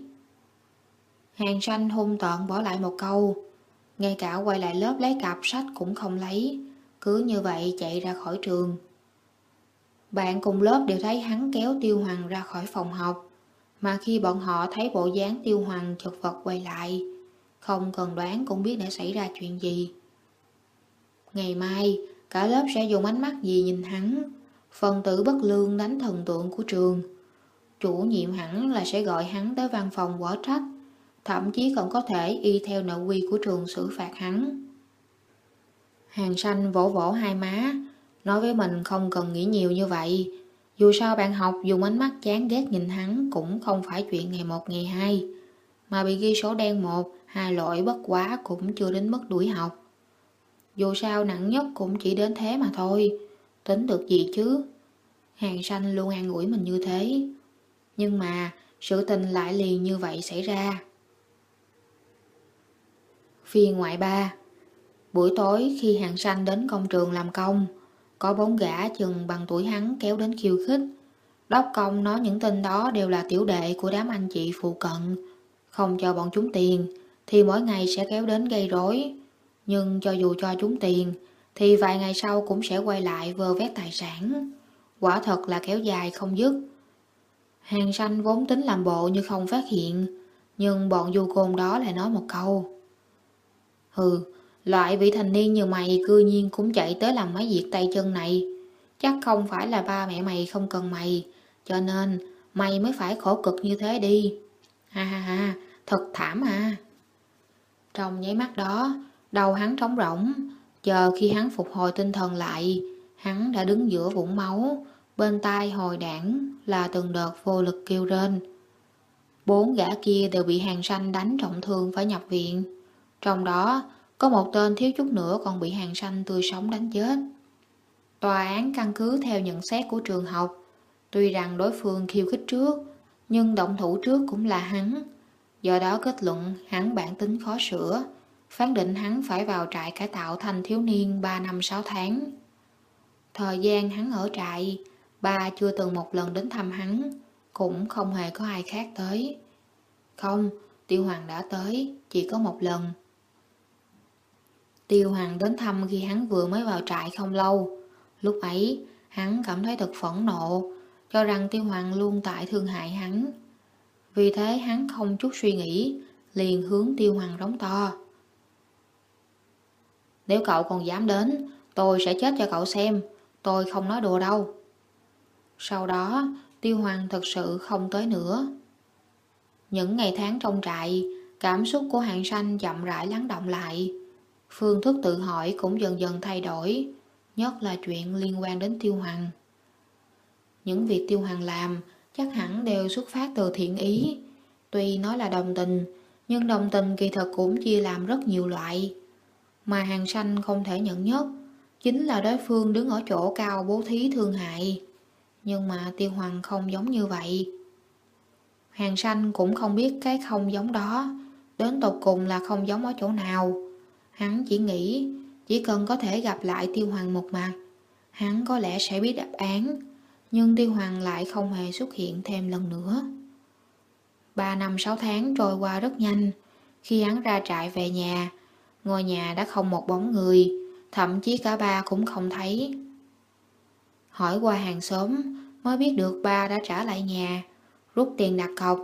Hàng xanh hung tợn bỏ lại một câu, ngay cả quay lại lớp lấy cặp sách cũng không lấy, cứ như vậy chạy ra khỏi trường. Bạn cùng lớp đều thấy hắn kéo Tiêu Hoàng ra khỏi phòng học, mà khi bọn họ thấy bộ dáng Tiêu Hoàng chật vật quay lại, không cần đoán cũng biết đã xảy ra chuyện gì. Ngày mai, cả lớp sẽ dùng ánh mắt gì nhìn hắn, phần tử bất lương đánh thần tượng của trường. Chủ nhiệm hẳn là sẽ gọi hắn tới văn phòng quả trách, thậm chí còn có thể y theo nội quy của trường xử phạt hắn. Hàng xanh vỗ vỗ hai má, nói với mình không cần nghĩ nhiều như vậy. Dù sao bạn học dùng ánh mắt chán ghét nhìn hắn cũng không phải chuyện ngày một ngày hai, mà bị ghi số đen một, hai lỗi bất quá cũng chưa đến mức đuổi học. Dù sao nặng nhất cũng chỉ đến thế mà thôi, tính được gì chứ. Hàng xanh luôn an ủi mình như thế. Nhưng mà sự tình lại liền như vậy xảy ra. Phiên ngoại ba Buổi tối khi hàng xanh đến công trường làm công, có bốn gã chừng bằng tuổi hắn kéo đến khiêu khích. Đốc công nói những tên đó đều là tiểu đệ của đám anh chị phụ cận. Không cho bọn chúng tiền, thì mỗi ngày sẽ kéo đến gây rối. Nhưng cho dù cho chúng tiền, thì vài ngày sau cũng sẽ quay lại vơ vét tài sản. Quả thật là kéo dài không dứt. Hàng xanh vốn tính làm bộ như không phát hiện, nhưng bọn du côn đó lại nói một câu. Hừ, loại vị thành niên như mày cư nhiên cũng chạy tới làm mấy việc tay chân này. Chắc không phải là ba mẹ mày không cần mày, cho nên mày mới phải khổ cực như thế đi. Ha ha ha, thật thảm à. Trong nháy mắt đó, đầu hắn trống rỗng, chờ khi hắn phục hồi tinh thần lại, hắn đã đứng giữa vũng máu, bên tai hồi đảng là từng đợt vô lực kêu rên. Bốn gã kia đều bị hàng xanh đánh trọng thương phải nhập viện. Trong đó, có một tên thiếu chút nữa còn bị hàng xanh tươi sống đánh chết. Tòa án căn cứ theo nhận xét của trường học, tuy rằng đối phương khiêu khích trước, nhưng động thủ trước cũng là hắn. Do đó kết luận hắn bản tính khó sửa, phán định hắn phải vào trại cải tạo thành thiếu niên 3 năm 6 tháng. Thời gian hắn ở trại, ba chưa từng một lần đến thăm hắn, cũng không hề có ai khác tới. Không, Tiêu Hoàng đã tới, chỉ có một lần. Tiêu Hoàng đến thăm khi hắn vừa mới vào trại không lâu. Lúc ấy, hắn cảm thấy thật phẫn nộ, cho rằng Tiêu Hoàng luôn tại thương hại hắn. Vì thế hắn không chút suy nghĩ, liền hướng Tiêu Hoàng đóng to. Nếu cậu còn dám đến, tôi sẽ chết cho cậu xem, tôi không nói đùa đâu. Sau đó, Tiêu Hoàng thật sự không tới nữa. Những ngày tháng trong trại, cảm xúc của Hạng sanh chậm rãi lắng động lại. Phương thức tự hỏi cũng dần dần thay đổi, nhất là chuyện liên quan đến Tiêu Hoàng. Những việc Tiêu Hoàng làm chắc hẳn đều xuất phát từ thiện ý. Tuy nói là đồng tình, nhưng đồng tình kỳ thực cũng chia làm rất nhiều loại. Mà hàng sanh không thể nhận nhất, chính là đối phương đứng ở chỗ cao bố thí thương hại. Nhưng mà tiêu hoàng không giống như vậy. Hàng sanh cũng không biết cái không giống đó, đến tột cùng là không giống ở chỗ nào. Hắn chỉ nghĩ, chỉ cần có thể gặp lại tiêu hoàng một mặt, hắn có lẽ sẽ biết đáp án, nhưng tiêu hoàng lại không hề xuất hiện thêm lần nữa. Ba năm sáu tháng trôi qua rất nhanh, khi hắn ra trại về nhà, ngôi nhà đã không một bóng người, thậm chí cả ba cũng không thấy. Hỏi qua hàng xóm mới biết được ba đã trả lại nhà, rút tiền đặt cọc,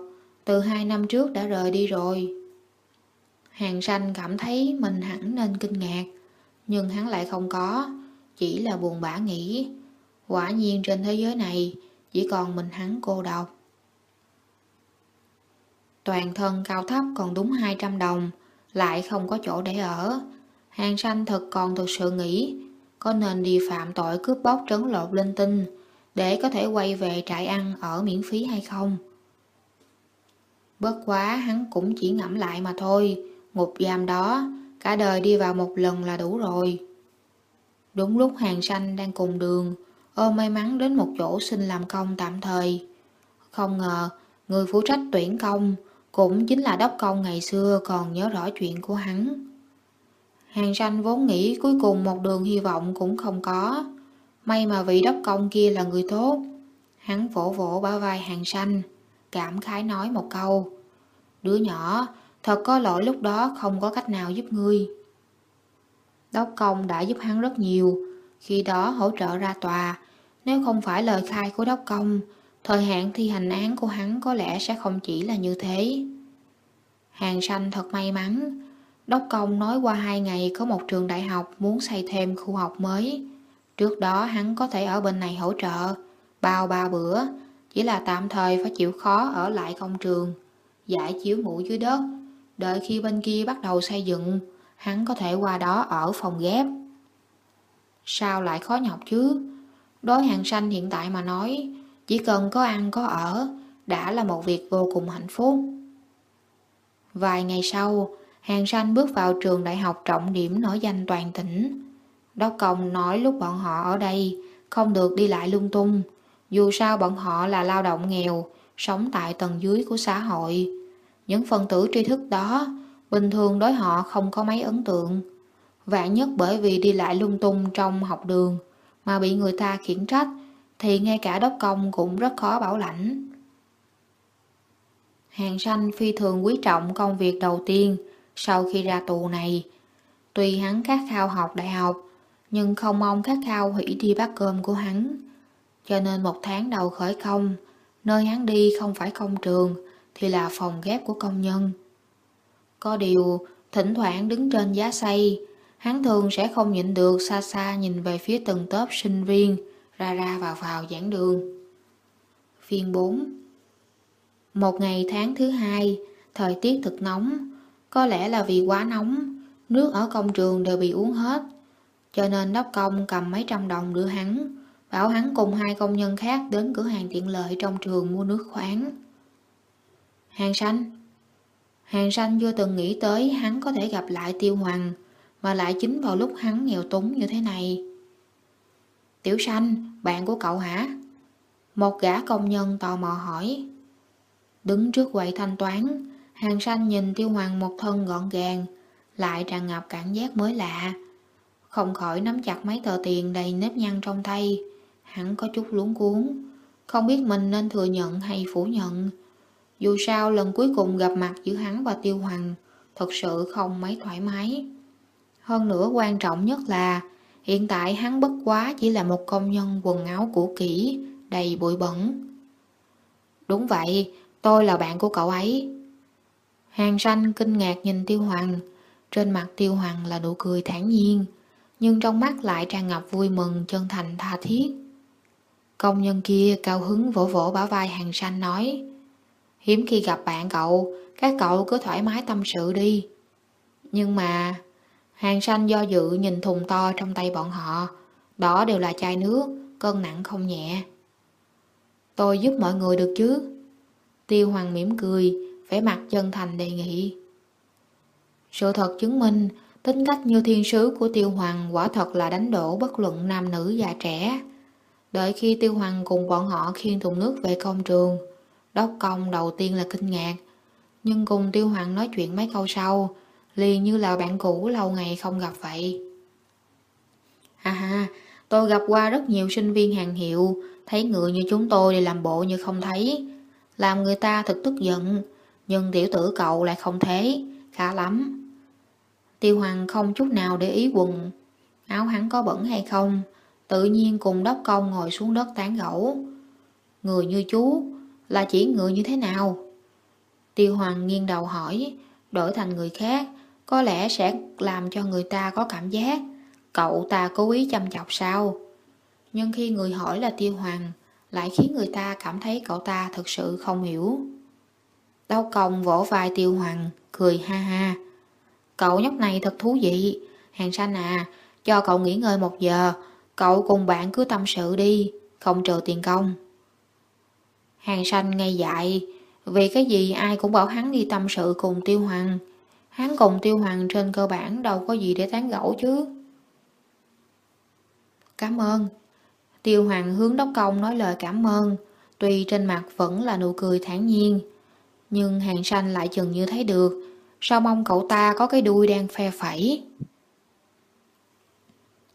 từ hai năm trước đã rời đi rồi. Hàng sanh cảm thấy mình hẳn nên kinh ngạc, nhưng hắn lại không có, chỉ là buồn bã nghĩ. Quả nhiên trên thế giới này chỉ còn mình hắn cô độc. Toàn thân cao thấp còn đúng 200 đồng, lại không có chỗ để ở. Hàng sanh thật còn thực sự nghĩ có nên đi phạm tội cướp bóc trấn lột linh tinh để có thể quay về trại ăn ở miễn phí hay không. Bất quá hắn cũng chỉ ngẫm lại mà thôi, ngục giam đó, cả đời đi vào một lần là đủ rồi. Đúng lúc hàng xanh đang cùng đường, ôm may mắn đến một chỗ xin làm công tạm thời. Không ngờ, người phụ trách tuyển công cũng chính là đốc công ngày xưa còn nhớ rõ chuyện của hắn. Hàng xanh vốn nghĩ cuối cùng một đường hy vọng cũng không có. May mà vị đốc công kia là người tốt. Hắn vỗ vỗ bả vai hàng xanh, cảm khái nói một câu. Đứa nhỏ, thật có lỗi lúc đó không có cách nào giúp ngươi. Đốc công đã giúp hắn rất nhiều, khi đó hỗ trợ ra tòa. Nếu không phải lời khai của đốc công, thời hạn thi hành án của hắn có lẽ sẽ không chỉ là như thế. Hàng xanh thật may mắn, Đốc Công nói qua hai ngày có một trường đại học muốn xây thêm khu học mới. Trước đó hắn có thể ở bên này hỗ trợ, bao ba bữa, chỉ là tạm thời phải chịu khó ở lại công trường, giải chiếu ngủ dưới đất, đợi khi bên kia bắt đầu xây dựng, hắn có thể qua đó ở phòng ghép. Sao lại khó nhọc chứ? Đối hàng sanh hiện tại mà nói, chỉ cần có ăn có ở, đã là một việc vô cùng hạnh phúc. Vài ngày sau, hàng sanh bước vào trường đại học trọng điểm nổi danh toàn tỉnh. Đốc Công nói lúc bọn họ ở đây, không được đi lại lung tung, dù sao bọn họ là lao động nghèo, sống tại tầng dưới của xã hội. Những phần tử tri thức đó, bình thường đối họ không có mấy ấn tượng. Vạn nhất bởi vì đi lại lung tung trong học đường mà bị người ta khiển trách, thì ngay cả đốc công cũng rất khó bảo lãnh. Hàng sanh phi thường quý trọng công việc đầu tiên sau khi ra tù này. Tuy hắn khát khao học đại học, nhưng không mong khát khao hủy đi bát cơm của hắn. Cho nên một tháng đầu khởi công, nơi hắn đi không phải công trường, thì là phòng ghép của công nhân. Có điều, thỉnh thoảng đứng trên giá xây, hắn thường sẽ không nhịn được xa xa nhìn về phía từng tớp sinh viên, ra ra vào vào giảng đường. Phiên 4 Một ngày tháng thứ hai, thời tiết thật nóng, có lẽ là vì quá nóng, nước ở công trường đều bị uống hết, cho nên đốc công cầm mấy trăm đồng đưa hắn, bảo hắn cùng hai công nhân khác đến cửa hàng tiện lợi trong trường mua nước khoáng. Hàng sanh Hàng sanh chưa từng nghĩ tới hắn có thể gặp lại tiêu hoàng, mà lại chính vào lúc hắn nghèo túng như thế này. Tiểu sanh, bạn của cậu hả? Một gã công nhân tò mò hỏi. Đứng trước quầy thanh toán, hàng sanh nhìn tiêu hoàng một thân gọn gàng, lại tràn ngập cảm giác mới lạ. Không khỏi nắm chặt mấy tờ tiền đầy nếp nhăn trong tay, hắn có chút luống cuốn, không biết mình nên thừa nhận hay phủ nhận. Dù sao lần cuối cùng gặp mặt giữa hắn và Tiêu Hoàng thật sự không mấy thoải mái. Hơn nữa quan trọng nhất là hiện tại hắn bất quá chỉ là một công nhân quần áo cũ kỹ, đầy bụi bẩn. Đúng vậy, tôi là bạn của cậu ấy. Hàng xanh kinh ngạc nhìn Tiêu Hoàng, trên mặt Tiêu Hoàng là nụ cười thản nhiên, nhưng trong mắt lại tràn ngập vui mừng chân thành tha thiết. Công nhân kia cao hứng vỗ vỗ bả vai hàng xanh nói Hiếm khi gặp bạn cậu, các cậu cứ thoải mái tâm sự đi. Nhưng mà, hàng xanh do dự nhìn thùng to trong tay bọn họ, đó đều là chai nước, cân nặng không nhẹ. Tôi giúp mọi người được chứ? Tiêu Hoàng mỉm cười, vẻ mặt chân thành đề nghị. Sự thật chứng minh, tính cách như thiên sứ của Tiêu Hoàng quả thật là đánh đổ bất luận nam nữ già trẻ. Đợi khi Tiêu Hoàng cùng bọn họ khiêng thùng nước về công trường, Đốc công đầu tiên là kinh ngạc, nhưng cùng Tiêu Hoàng nói chuyện mấy câu sau, liền như là bạn cũ lâu ngày không gặp vậy. Ha ha, tôi gặp qua rất nhiều sinh viên hàng hiệu, thấy người như chúng tôi thì làm bộ như không thấy, làm người ta thật tức giận, nhưng tiểu tử cậu lại không thế, khá lắm. Tiêu Hoàng không chút nào để ý quần, áo hắn có bẩn hay không, tự nhiên cùng đốc công ngồi xuống đất tán gẫu. Người như chú, là chỉ người như thế nào? Tiêu Hoàng nghiêng đầu hỏi, đổi thành người khác, có lẽ sẽ làm cho người ta có cảm giác cậu ta cố ý chăm chọc sao. Nhưng khi người hỏi là Tiêu Hoàng, lại khiến người ta cảm thấy cậu ta thực sự không hiểu. Đau công vỗ vai Tiêu Hoàng, cười ha ha. Cậu nhóc này thật thú vị, hàng xanh à, cho cậu nghỉ ngơi một giờ, cậu cùng bạn cứ tâm sự đi, không trừ tiền công. Hàng sanh ngay dại, vì cái gì ai cũng bảo hắn đi tâm sự cùng Tiêu Hoàng. Hắn cùng Tiêu Hoàng trên cơ bản đâu có gì để tán gẫu chứ. Cảm ơn. Tiêu Hoàng hướng đốc công nói lời cảm ơn, tuy trên mặt vẫn là nụ cười thản nhiên. Nhưng hàng sanh lại chừng như thấy được, sao mong cậu ta có cái đuôi đang phe phẩy.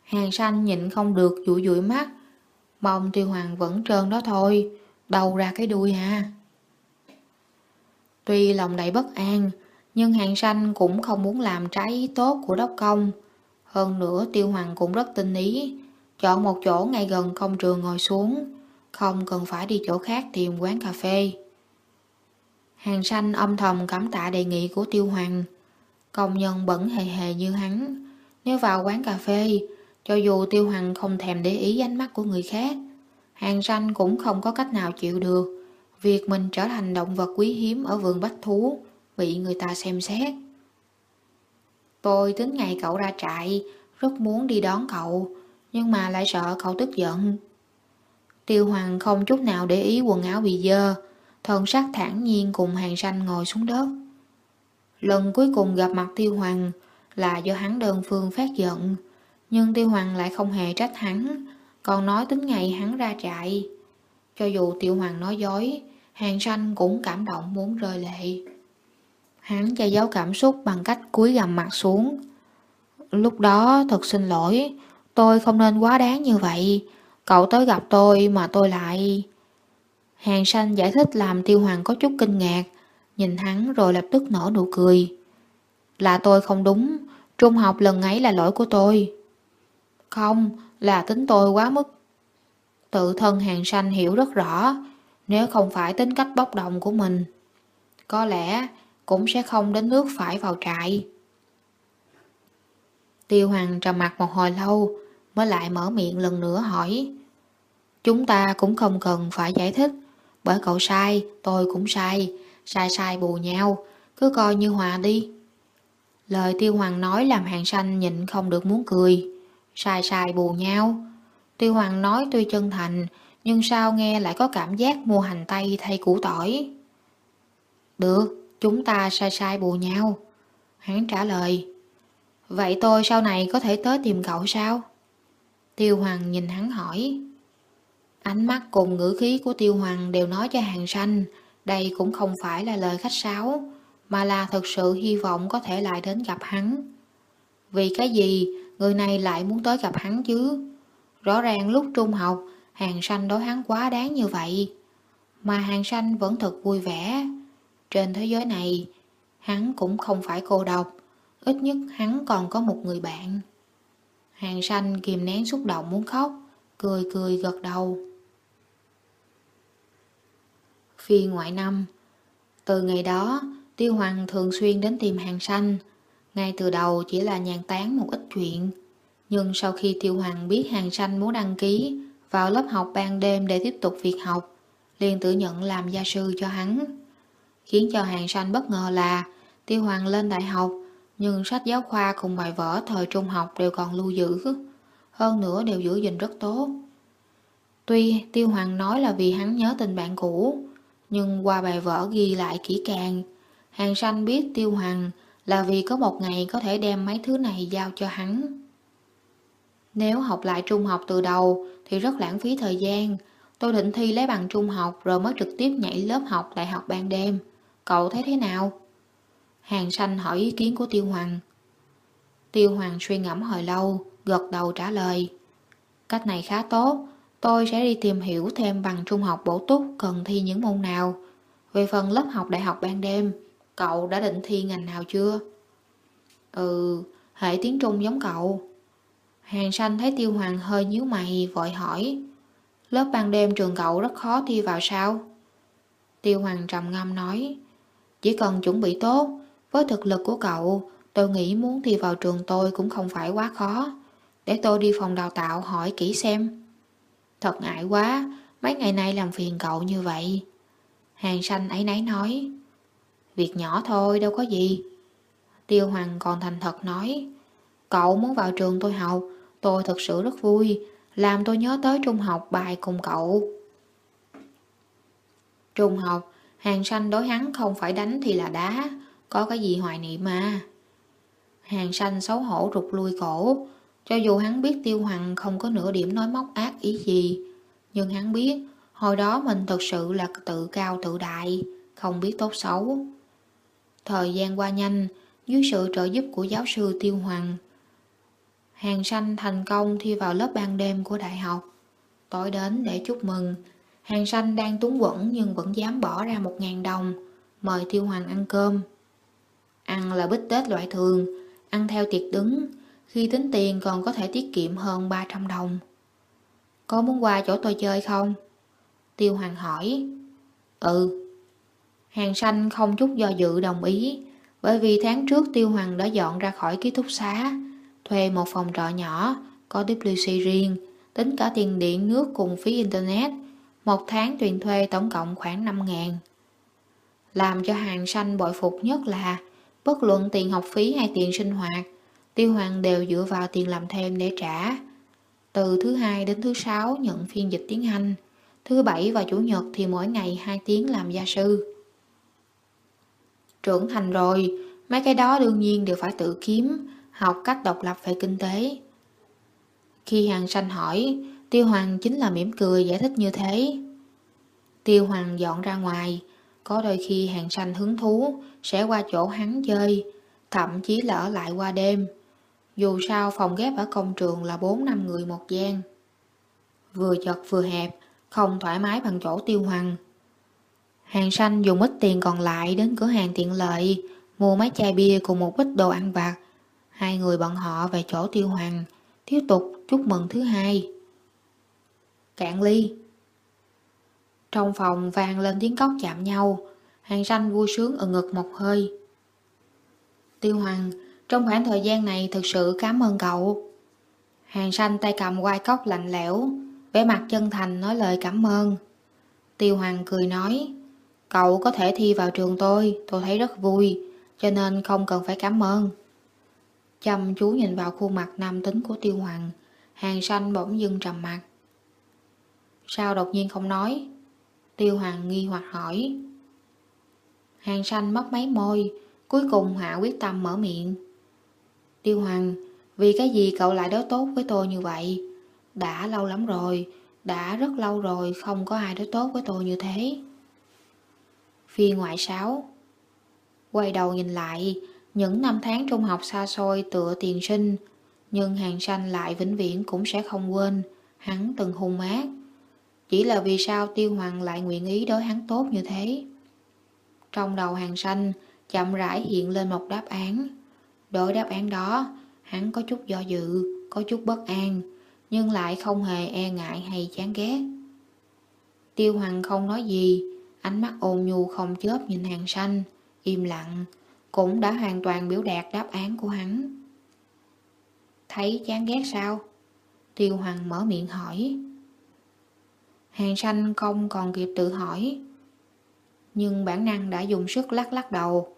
Hàng sanh nhịn không được dụi dụi mắt, mong Tiêu Hoàng vẫn trơn đó thôi đầu ra cái đuôi ha. Tuy lòng đầy bất an, nhưng hàng sanh cũng không muốn làm trái ý tốt của đốc công. Hơn nữa tiêu hoàng cũng rất tinh ý, chọn một chỗ ngay gần công trường ngồi xuống, không cần phải đi chỗ khác tìm quán cà phê. Hàng sanh âm thầm cảm tạ đề nghị của tiêu hoàng. Công nhân bẩn hề hề như hắn, nếu vào quán cà phê, cho dù Tiêu Hoàng không thèm để ý ánh mắt của người khác, hàng ranh cũng không có cách nào chịu được việc mình trở thành động vật quý hiếm ở vườn bách thú, bị người ta xem xét. Tôi tính ngày cậu ra trại, rất muốn đi đón cậu, nhưng mà lại sợ cậu tức giận. Tiêu Hoàng không chút nào để ý quần áo bị dơ, thần sắc thản nhiên cùng hàng xanh ngồi xuống đất. Lần cuối cùng gặp mặt Tiêu Hoàng là do hắn đơn phương phát giận, nhưng Tiêu Hoàng lại không hề trách hắn, còn nói tính ngày hắn ra trại. Cho dù Tiêu Hoàng nói dối, hàng sanh cũng cảm động muốn rơi lệ. Hắn che giấu cảm xúc bằng cách cúi gằm mặt xuống. Lúc đó thật xin lỗi, tôi không nên quá đáng như vậy. Cậu tới gặp tôi mà tôi lại... Hàng sanh giải thích làm tiêu hoàng có chút kinh ngạc, nhìn hắn rồi lập tức nở nụ cười. Là tôi không đúng, trung học lần ấy là lỗi của tôi. Không, là tính tôi quá mức. Tự thân hàng sanh hiểu rất rõ, nếu không phải tính cách bốc đồng của mình. Có lẽ cũng sẽ không đến nước phải vào trại. Tiêu Hoàng trầm mặt một hồi lâu, mới lại mở miệng lần nữa hỏi. Chúng ta cũng không cần phải giải thích, bởi cậu sai, tôi cũng sai, sai sai bù nhau, cứ coi như hòa đi. Lời Tiêu Hoàng nói làm hàng sanh nhịn không được muốn cười, sai sai bù nhau. Tiêu Hoàng nói tuy chân thành, nhưng sao nghe lại có cảm giác mua hành tây thay củ tỏi. Được, chúng ta sai sai bù nhau. Hắn trả lời, vậy tôi sau này có thể tới tìm cậu sao? Tiêu Hoàng nhìn hắn hỏi. Ánh mắt cùng ngữ khí của Tiêu Hoàng đều nói cho hàng sanh, đây cũng không phải là lời khách sáo, mà là thật sự hy vọng có thể lại đến gặp hắn. Vì cái gì người này lại muốn tới gặp hắn chứ? Rõ ràng lúc trung học, hàng sanh đối hắn quá đáng như vậy. Mà hàng sanh vẫn thật vui vẻ. Trên thế giới này, hắn cũng không phải cô độc, ít nhất hắn còn có một người bạn. Hàng sanh kìm nén xúc động muốn khóc, cười cười gật đầu. Phi ngoại năm Từ ngày đó, Tiêu Hoàng thường xuyên đến tìm hàng sanh, ngay từ đầu chỉ là nhàn tán một ít chuyện. Nhưng sau khi Tiêu Hoàng biết hàng Sanh muốn đăng ký vào lớp học ban đêm để tiếp tục việc học, liền tự nhận làm gia sư cho hắn. Khiến cho hàng Sanh bất ngờ là Tiêu Hoàng lên đại học nhưng sách giáo khoa cùng bài vở thời trung học đều còn lưu giữ, hơn nữa đều giữ gìn rất tốt. Tuy Tiêu Hoàng nói là vì hắn nhớ tình bạn cũ, nhưng qua bài vở ghi lại kỹ càng, hàng Sanh biết Tiêu Hoàng là vì có một ngày có thể đem mấy thứ này giao cho hắn. Nếu học lại trung học từ đầu thì rất lãng phí thời gian. Tôi định thi lấy bằng trung học rồi mới trực tiếp nhảy lớp học đại học ban đêm. Cậu thấy thế nào? Hàng xanh hỏi ý kiến của Tiêu Hoàng. Tiêu Hoàng suy ngẫm hồi lâu, gật đầu trả lời. Cách này khá tốt, tôi sẽ đi tìm hiểu thêm bằng trung học bổ túc cần thi những môn nào. Về phần lớp học đại học ban đêm, cậu đã định thi ngành nào chưa? Ừ, hệ tiếng Trung giống cậu. Hàng xanh thấy Tiêu Hoàng hơi nhíu mày vội hỏi. Lớp ban đêm trường cậu rất khó thi vào sao? Tiêu Hoàng trầm ngâm nói. Chỉ cần chuẩn bị tốt, với thực lực của cậu, tôi nghĩ muốn thi vào trường tôi cũng không phải quá khó. Để tôi đi phòng đào tạo hỏi kỹ xem. Thật ngại quá, mấy ngày nay làm phiền cậu như vậy. Hàng xanh ấy nấy nói. Việc nhỏ thôi, đâu có gì. Tiêu Hoàng còn thành thật nói. Cậu muốn vào trường tôi học, tôi thật sự rất vui, làm tôi nhớ tới trung học bài cùng cậu. Trung học, hàng xanh đối hắn không phải đánh thì là đá, có cái gì hoài niệm mà. Hàng xanh xấu hổ rụt lui cổ, cho dù hắn biết tiêu hoàng không có nửa điểm nói móc ác ý gì, nhưng hắn biết hồi đó mình thật sự là tự cao tự đại, không biết tốt xấu. Thời gian qua nhanh, dưới sự trợ giúp của giáo sư Tiêu Hoàng, Hàng Sanh thành công thi vào lớp ban đêm của đại học. Tối đến để chúc mừng, hàng Sanh đang túng quẩn nhưng vẫn dám bỏ ra một ngàn đồng, mời Tiêu Hoàng ăn cơm. Ăn là bít tết loại thường, ăn theo tiệc đứng, khi tính tiền còn có thể tiết kiệm hơn 300 đồng. Có muốn qua chỗ tôi chơi không? Tiêu Hoàng hỏi. Ừ. Hàng xanh không chút do dự đồng ý, Bởi vì tháng trước Tiêu Hoàng đã dọn ra khỏi ký túc xá, thuê một phòng trọ nhỏ, có WC riêng, tính cả tiền điện nước cùng phí Internet. Một tháng tiền thuê tổng cộng khoảng 5 ngàn. Làm cho hàng xanh bội phục nhất là bất luận tiền học phí hay tiền sinh hoạt, Tiêu Hoàng đều dựa vào tiền làm thêm để trả. Từ thứ hai đến thứ sáu nhận phiên dịch tiếng Anh, thứ bảy và chủ nhật thì mỗi ngày 2 tiếng làm gia sư. Trưởng thành rồi, mấy cái đó đương nhiên đều phải tự kiếm, học cách độc lập về kinh tế. Khi hàng sanh hỏi, Tiêu Hoàng chính là mỉm cười giải thích như thế. Tiêu Hoàng dọn ra ngoài, có đôi khi hàng sanh hứng thú sẽ qua chỗ hắn chơi, thậm chí là ở lại qua đêm. Dù sao phòng ghép ở công trường là 4 năm người một gian. Vừa chật vừa hẹp, không thoải mái bằng chỗ tiêu hoàng. Hàng xanh dùng ít tiền còn lại đến cửa hàng tiện lợi, mua mấy chai bia cùng một ít đồ ăn vặt. Hai người bọn họ về chỗ tiêu hoàng, tiếp tục chúc mừng thứ hai. Cạn ly. Trong phòng vang lên tiếng cốc chạm nhau, hàng xanh vui sướng ở ngực một hơi. Tiêu hoàng, trong khoảng thời gian này thực sự cảm ơn cậu. Hàng xanh tay cầm quai cốc lạnh lẽo, vẻ mặt chân thành nói lời cảm ơn. Tiêu Hoàng cười nói, cậu có thể thi vào trường tôi, tôi thấy rất vui, cho nên không cần phải cảm ơn. Chăm chú nhìn vào khuôn mặt nam tính của Tiêu Hoàng, hàng xanh bỗng dưng trầm mặt. Sao đột nhiên không nói? Tiêu Hoàng nghi hoặc hỏi. Hàng xanh mất mấy môi, cuối cùng hạ quyết tâm mở miệng. Tiêu Hoàng, vì cái gì cậu lại đối tốt với tôi như vậy? Đã lâu lắm rồi, đã rất lâu rồi không có ai đối tốt với tôi như thế. Phi ngoại sáu Quay đầu nhìn lại, những năm tháng trung học xa xôi tựa tiền sinh, nhưng hàng sanh lại vĩnh viễn cũng sẽ không quên, hắn từng hung ác. Chỉ là vì sao tiêu hoàng lại nguyện ý đối hắn tốt như thế? Trong đầu hàng sanh, chậm rãi hiện lên một đáp án. Đối đáp án đó, hắn có chút do dự, có chút bất an, nhưng lại không hề e ngại hay chán ghét. Tiêu Hoàng không nói gì, ánh mắt ôn nhu không chớp nhìn hàng xanh, im lặng, cũng đã hoàn toàn biểu đạt đáp án của hắn. Thấy chán ghét sao? Tiêu Hoàng mở miệng hỏi. Hàng xanh không còn kịp tự hỏi. Nhưng bản năng đã dùng sức lắc lắc đầu.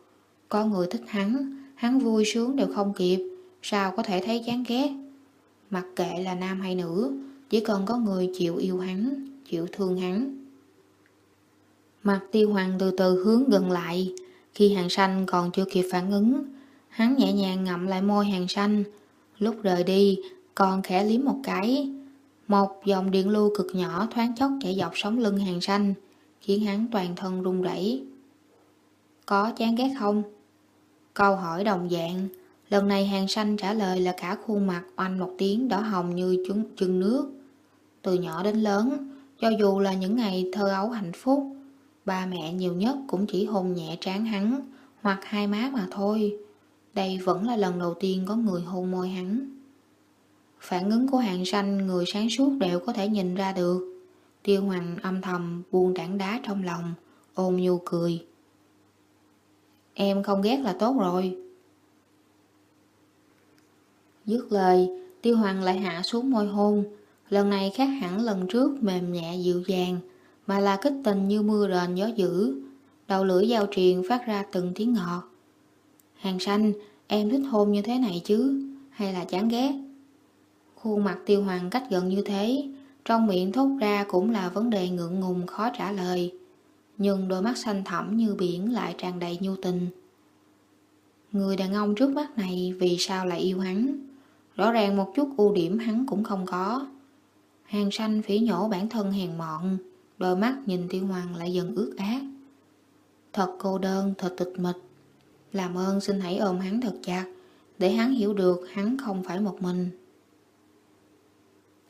Có người thích hắn, hắn vui sướng đều không kịp, sao có thể thấy chán ghét. Mặc kệ là nam hay nữ, chỉ cần có người chịu yêu hắn, chịu thương hắn. Mặt tiêu hoàng từ từ hướng gần lại, khi hàng xanh còn chưa kịp phản ứng, hắn nhẹ nhàng ngậm lại môi hàng xanh, lúc rời đi còn khẽ liếm một cái. Một dòng điện lưu cực nhỏ thoáng chốc chạy dọc sống lưng hàng xanh, khiến hắn toàn thân run rẩy. Có chán ghét không? Câu hỏi đồng dạng, lần này hàng xanh trả lời là cả khuôn mặt oanh một tiếng đỏ hồng như chừng chân nước. Từ nhỏ đến lớn, cho dù là những ngày thơ ấu hạnh phúc, ba mẹ nhiều nhất cũng chỉ hôn nhẹ trán hắn hoặc hai má mà thôi. Đây vẫn là lần đầu tiên có người hôn môi hắn. Phản ứng của hàng xanh người sáng suốt đều có thể nhìn ra được. Tiêu hoàng âm thầm buông tảng đá trong lòng, ôn nhu cười. Em không ghét là tốt rồi. Dứt lời, tiêu hoàng lại hạ xuống môi hôn. Lần này khác hẳn lần trước mềm nhẹ dịu dàng, mà là kích tình như mưa rền gió dữ. Đầu lưỡi giao truyền phát ra từng tiếng ngọt. Hàng xanh, em thích hôn như thế này chứ, hay là chán ghét? Khuôn mặt tiêu hoàng cách gần như thế, trong miệng thốt ra cũng là vấn đề ngượng ngùng khó trả lời nhưng đôi mắt xanh thẳm như biển lại tràn đầy nhu tình. Người đàn ông trước mắt này vì sao lại yêu hắn? Rõ ràng một chút ưu điểm hắn cũng không có. Hàng xanh phỉ nhổ bản thân hèn mọn, đôi mắt nhìn tiêu hoàng lại dần ướt át. Thật cô đơn, thật tịch mịch. Làm ơn xin hãy ôm hắn thật chặt, để hắn hiểu được hắn không phải một mình.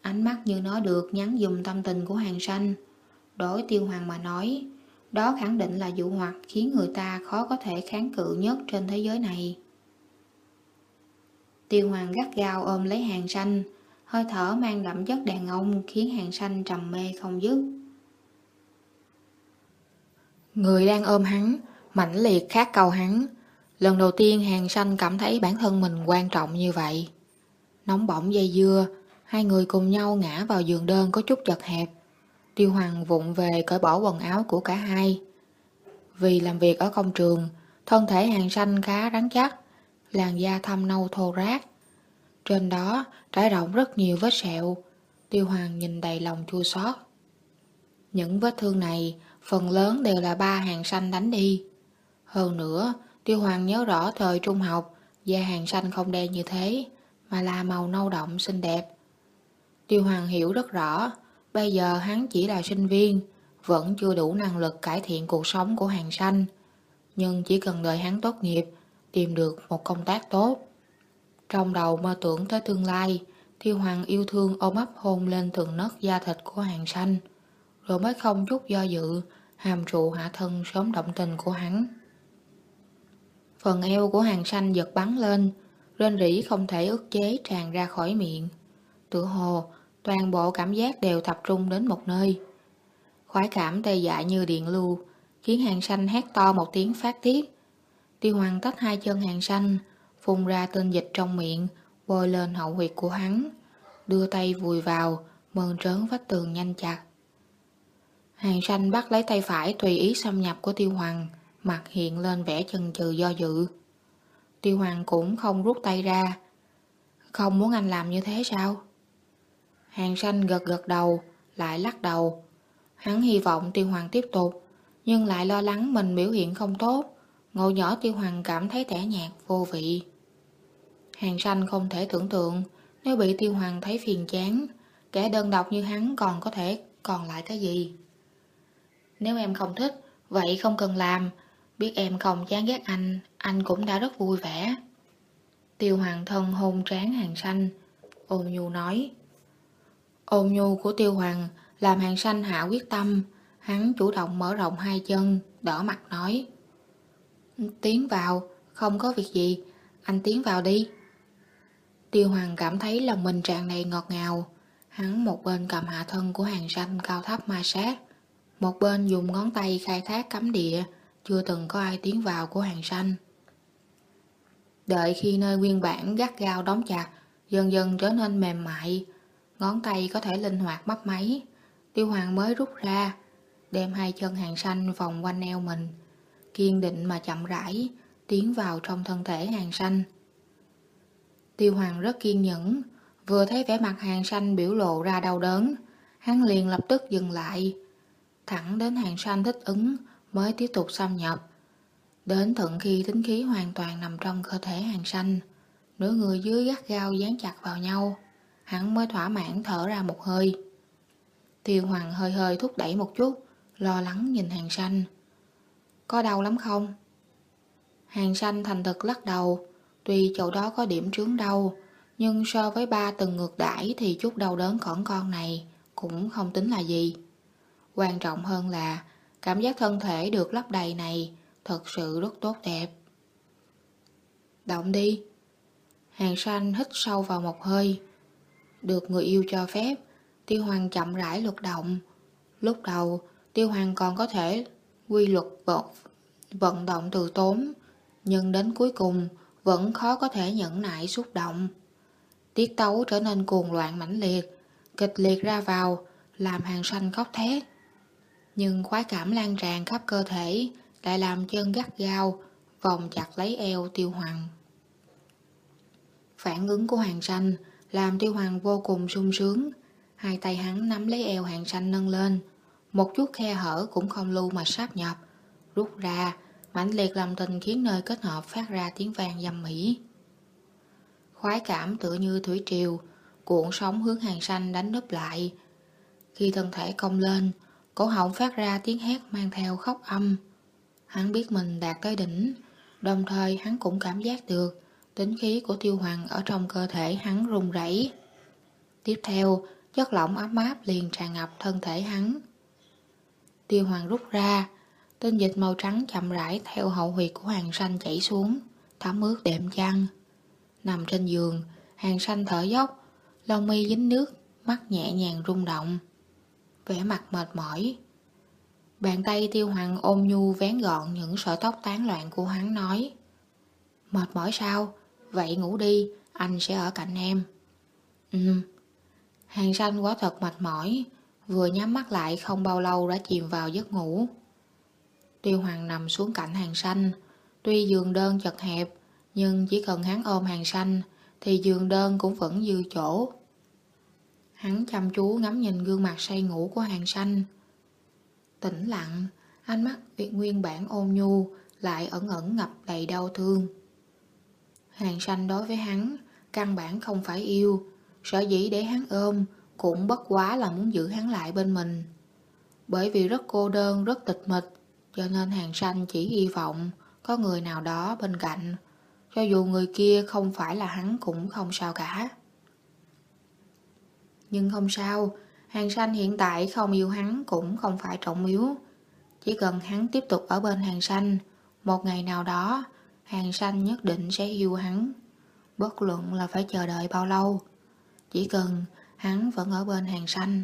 Ánh mắt như nói được nhắn dùm tâm tình của hàng sanh Đối tiêu hoàng mà nói, đó khẳng định là dụ hoặc khiến người ta khó có thể kháng cự nhất trên thế giới này. Tiêu hoàng gắt gao ôm lấy hàng sanh hơi thở mang đậm chất đàn ông khiến hàng sanh trầm mê không dứt. Người đang ôm hắn, mãnh liệt khát cầu hắn, Lần đầu tiên hàng xanh cảm thấy bản thân mình quan trọng như vậy. Nóng bỏng dây dưa, hai người cùng nhau ngã vào giường đơn có chút chật hẹp. Tiêu Hoàng vụng về cởi bỏ quần áo của cả hai. Vì làm việc ở công trường, thân thể hàng xanh khá rắn chắc, làn da thâm nâu thô ráp. Trên đó trải rộng rất nhiều vết sẹo, Tiêu Hoàng nhìn đầy lòng chua xót. Những vết thương này phần lớn đều là ba hàng xanh đánh đi. Hơn nữa, Tiêu Hoàng nhớ rõ thời trung học, da hàng xanh không đen như thế, mà là màu nâu động xinh đẹp. Tiêu Hoàng hiểu rất rõ, bây giờ hắn chỉ là sinh viên, vẫn chưa đủ năng lực cải thiện cuộc sống của hàng xanh. Nhưng chỉ cần đợi hắn tốt nghiệp, tìm được một công tác tốt. Trong đầu mơ tưởng tới tương lai, Tiêu Hoàng yêu thương ôm ấp hôn lên từng nấc da thịt của hàng xanh, rồi mới không chút do dự, hàm trụ hạ thân sớm động tình của hắn. Phần eo của hàng xanh giật bắn lên, rên rỉ không thể ức chế tràn ra khỏi miệng. Tự hồ, toàn bộ cảm giác đều tập trung đến một nơi. Khoái cảm tê dại như điện lưu, khiến hàng xanh hét to một tiếng phát tiết. Tiêu hoàng tách hai chân hàng xanh, phun ra tinh dịch trong miệng, bôi lên hậu huyệt của hắn, đưa tay vùi vào, mơn trớn vách tường nhanh chặt. Hàng sanh bắt lấy tay phải tùy ý xâm nhập của tiêu hoàng, mặt hiện lên vẻ chần chừ do dự. Tiêu hoàng cũng không rút tay ra. Không muốn anh làm như thế sao? Hàng sanh gật gật đầu, lại lắc đầu. Hắn hy vọng tiêu hoàng tiếp tục, nhưng lại lo lắng mình biểu hiện không tốt. Ngộ nhỏ tiêu hoàng cảm thấy tẻ nhạt, vô vị. Hàng sanh không thể tưởng tượng, nếu bị tiêu hoàng thấy phiền chán, kẻ đơn độc như hắn còn có thể còn lại cái gì? Nếu em không thích, vậy không cần làm, biết em không chán ghét anh, anh cũng đã rất vui vẻ. Tiêu hoàng thân hôn trán hàng xanh, ôn nhu nói. Ôn nhu của tiêu hoàng làm hàng xanh hạ quyết tâm, hắn chủ động mở rộng hai chân, đỏ mặt nói. Tiến vào, không có việc gì, anh tiến vào đi. Tiêu Hoàng cảm thấy lòng mình tràn đầy ngọt ngào. Hắn một bên cầm hạ thân của hàng xanh cao thấp ma sát, một bên dùng ngón tay khai thác cấm địa, chưa từng có ai tiến vào của hàng xanh. Đợi khi nơi nguyên bản gắt gao đóng chặt, dần dần trở nên mềm mại, ngón tay có thể linh hoạt mấp máy, Tiêu Hoàng mới rút ra, đem hai chân hàng xanh vòng quanh eo mình, kiên định mà chậm rãi, tiến vào trong thân thể hàng xanh. Tiêu Hoàng rất kiên nhẫn, vừa thấy vẻ mặt hàng xanh biểu lộ ra đau đớn, hắn liền lập tức dừng lại, thẳng đến hàng xanh thích ứng mới tiếp tục xâm nhập. Đến tận khi tính khí hoàn toàn nằm trong cơ thể hàng xanh, nửa người dưới gắt gao dán chặt vào nhau, hắn mới thỏa mãn thở ra một hơi. Tiêu Hoàng hơi hơi thúc đẩy một chút, lo lắng nhìn hàng xanh. Có đau lắm không? Hàng xanh thành thực lắc đầu, tuy chỗ đó có điểm trướng đau, nhưng so với ba từng ngược đãi thì chút đau đớn khỏng con này cũng không tính là gì. Quan trọng hơn là cảm giác thân thể được lấp đầy này thật sự rất tốt đẹp. Động đi. Hàng xanh hít sâu vào một hơi. Được người yêu cho phép, tiêu hoàng chậm rãi luật động. Lúc đầu, tiêu hoàng còn có thể quy luật vận, động từ tốn, nhưng đến cuối cùng vẫn khó có thể nhẫn nại xúc động. Tiết tấu trở nên cuồng loạn mãnh liệt, kịch liệt ra vào, làm hàng xanh khóc thét. Nhưng khoái cảm lan tràn khắp cơ thể, lại làm chân gắt gao, vòng chặt lấy eo tiêu hoàng. Phản ứng của hàng xanh làm tiêu hoàng vô cùng sung sướng, hai tay hắn nắm lấy eo hàng xanh nâng lên, một chút khe hở cũng không lưu mà sáp nhập, rút ra, mãnh liệt làm tình khiến nơi kết hợp phát ra tiếng vang dâm mỹ. Khoái cảm tựa như thủy triều, cuộn sóng hướng hàng xanh đánh nấp lại. Khi thân thể cong lên, cổ họng phát ra tiếng hét mang theo khóc âm. Hắn biết mình đạt tới đỉnh, đồng thời hắn cũng cảm giác được tính khí của tiêu hoàng ở trong cơ thể hắn run rẩy. Tiếp theo, chất lỏng ấm áp liền tràn ngập thân thể hắn. Tiêu hoàng rút ra, Tinh dịch màu trắng chậm rãi theo hậu huyệt của hàng xanh chảy xuống, thấm ướt đệm chăn. Nằm trên giường, hàng xanh thở dốc, lông mi dính nước, mắt nhẹ nhàng rung động vẻ mặt mệt mỏi. Bàn tay tiêu hoàng ôm nhu vén gọn những sợi tóc tán loạn của hắn nói. Mệt mỏi sao? Vậy ngủ đi, anh sẽ ở cạnh em. Ừm. Hàng xanh quá thật mệt mỏi, vừa nhắm mắt lại không bao lâu đã chìm vào giấc ngủ. Tiêu Hoàng nằm xuống cạnh hàng xanh, tuy giường đơn chật hẹp, nhưng chỉ cần hắn ôm hàng xanh thì giường đơn cũng vẫn dư chỗ. Hắn chăm chú ngắm nhìn gương mặt say ngủ của hàng xanh. Tĩnh lặng, ánh mắt việc nguyên bản ôn nhu lại ẩn ẩn ngập đầy đau thương. Hàng xanh đối với hắn, căn bản không phải yêu, sở dĩ để hắn ôm cũng bất quá là muốn giữ hắn lại bên mình. Bởi vì rất cô đơn, rất tịch mịch, cho nên hàng xanh chỉ hy vọng có người nào đó bên cạnh. Cho dù người kia không phải là hắn cũng không sao cả. Nhưng không sao, hàng Sanh hiện tại không yêu hắn cũng không phải trọng yếu. Chỉ cần hắn tiếp tục ở bên hàng Sanh, một ngày nào đó, hàng Sanh nhất định sẽ yêu hắn. Bất luận là phải chờ đợi bao lâu. Chỉ cần hắn vẫn ở bên hàng Sanh.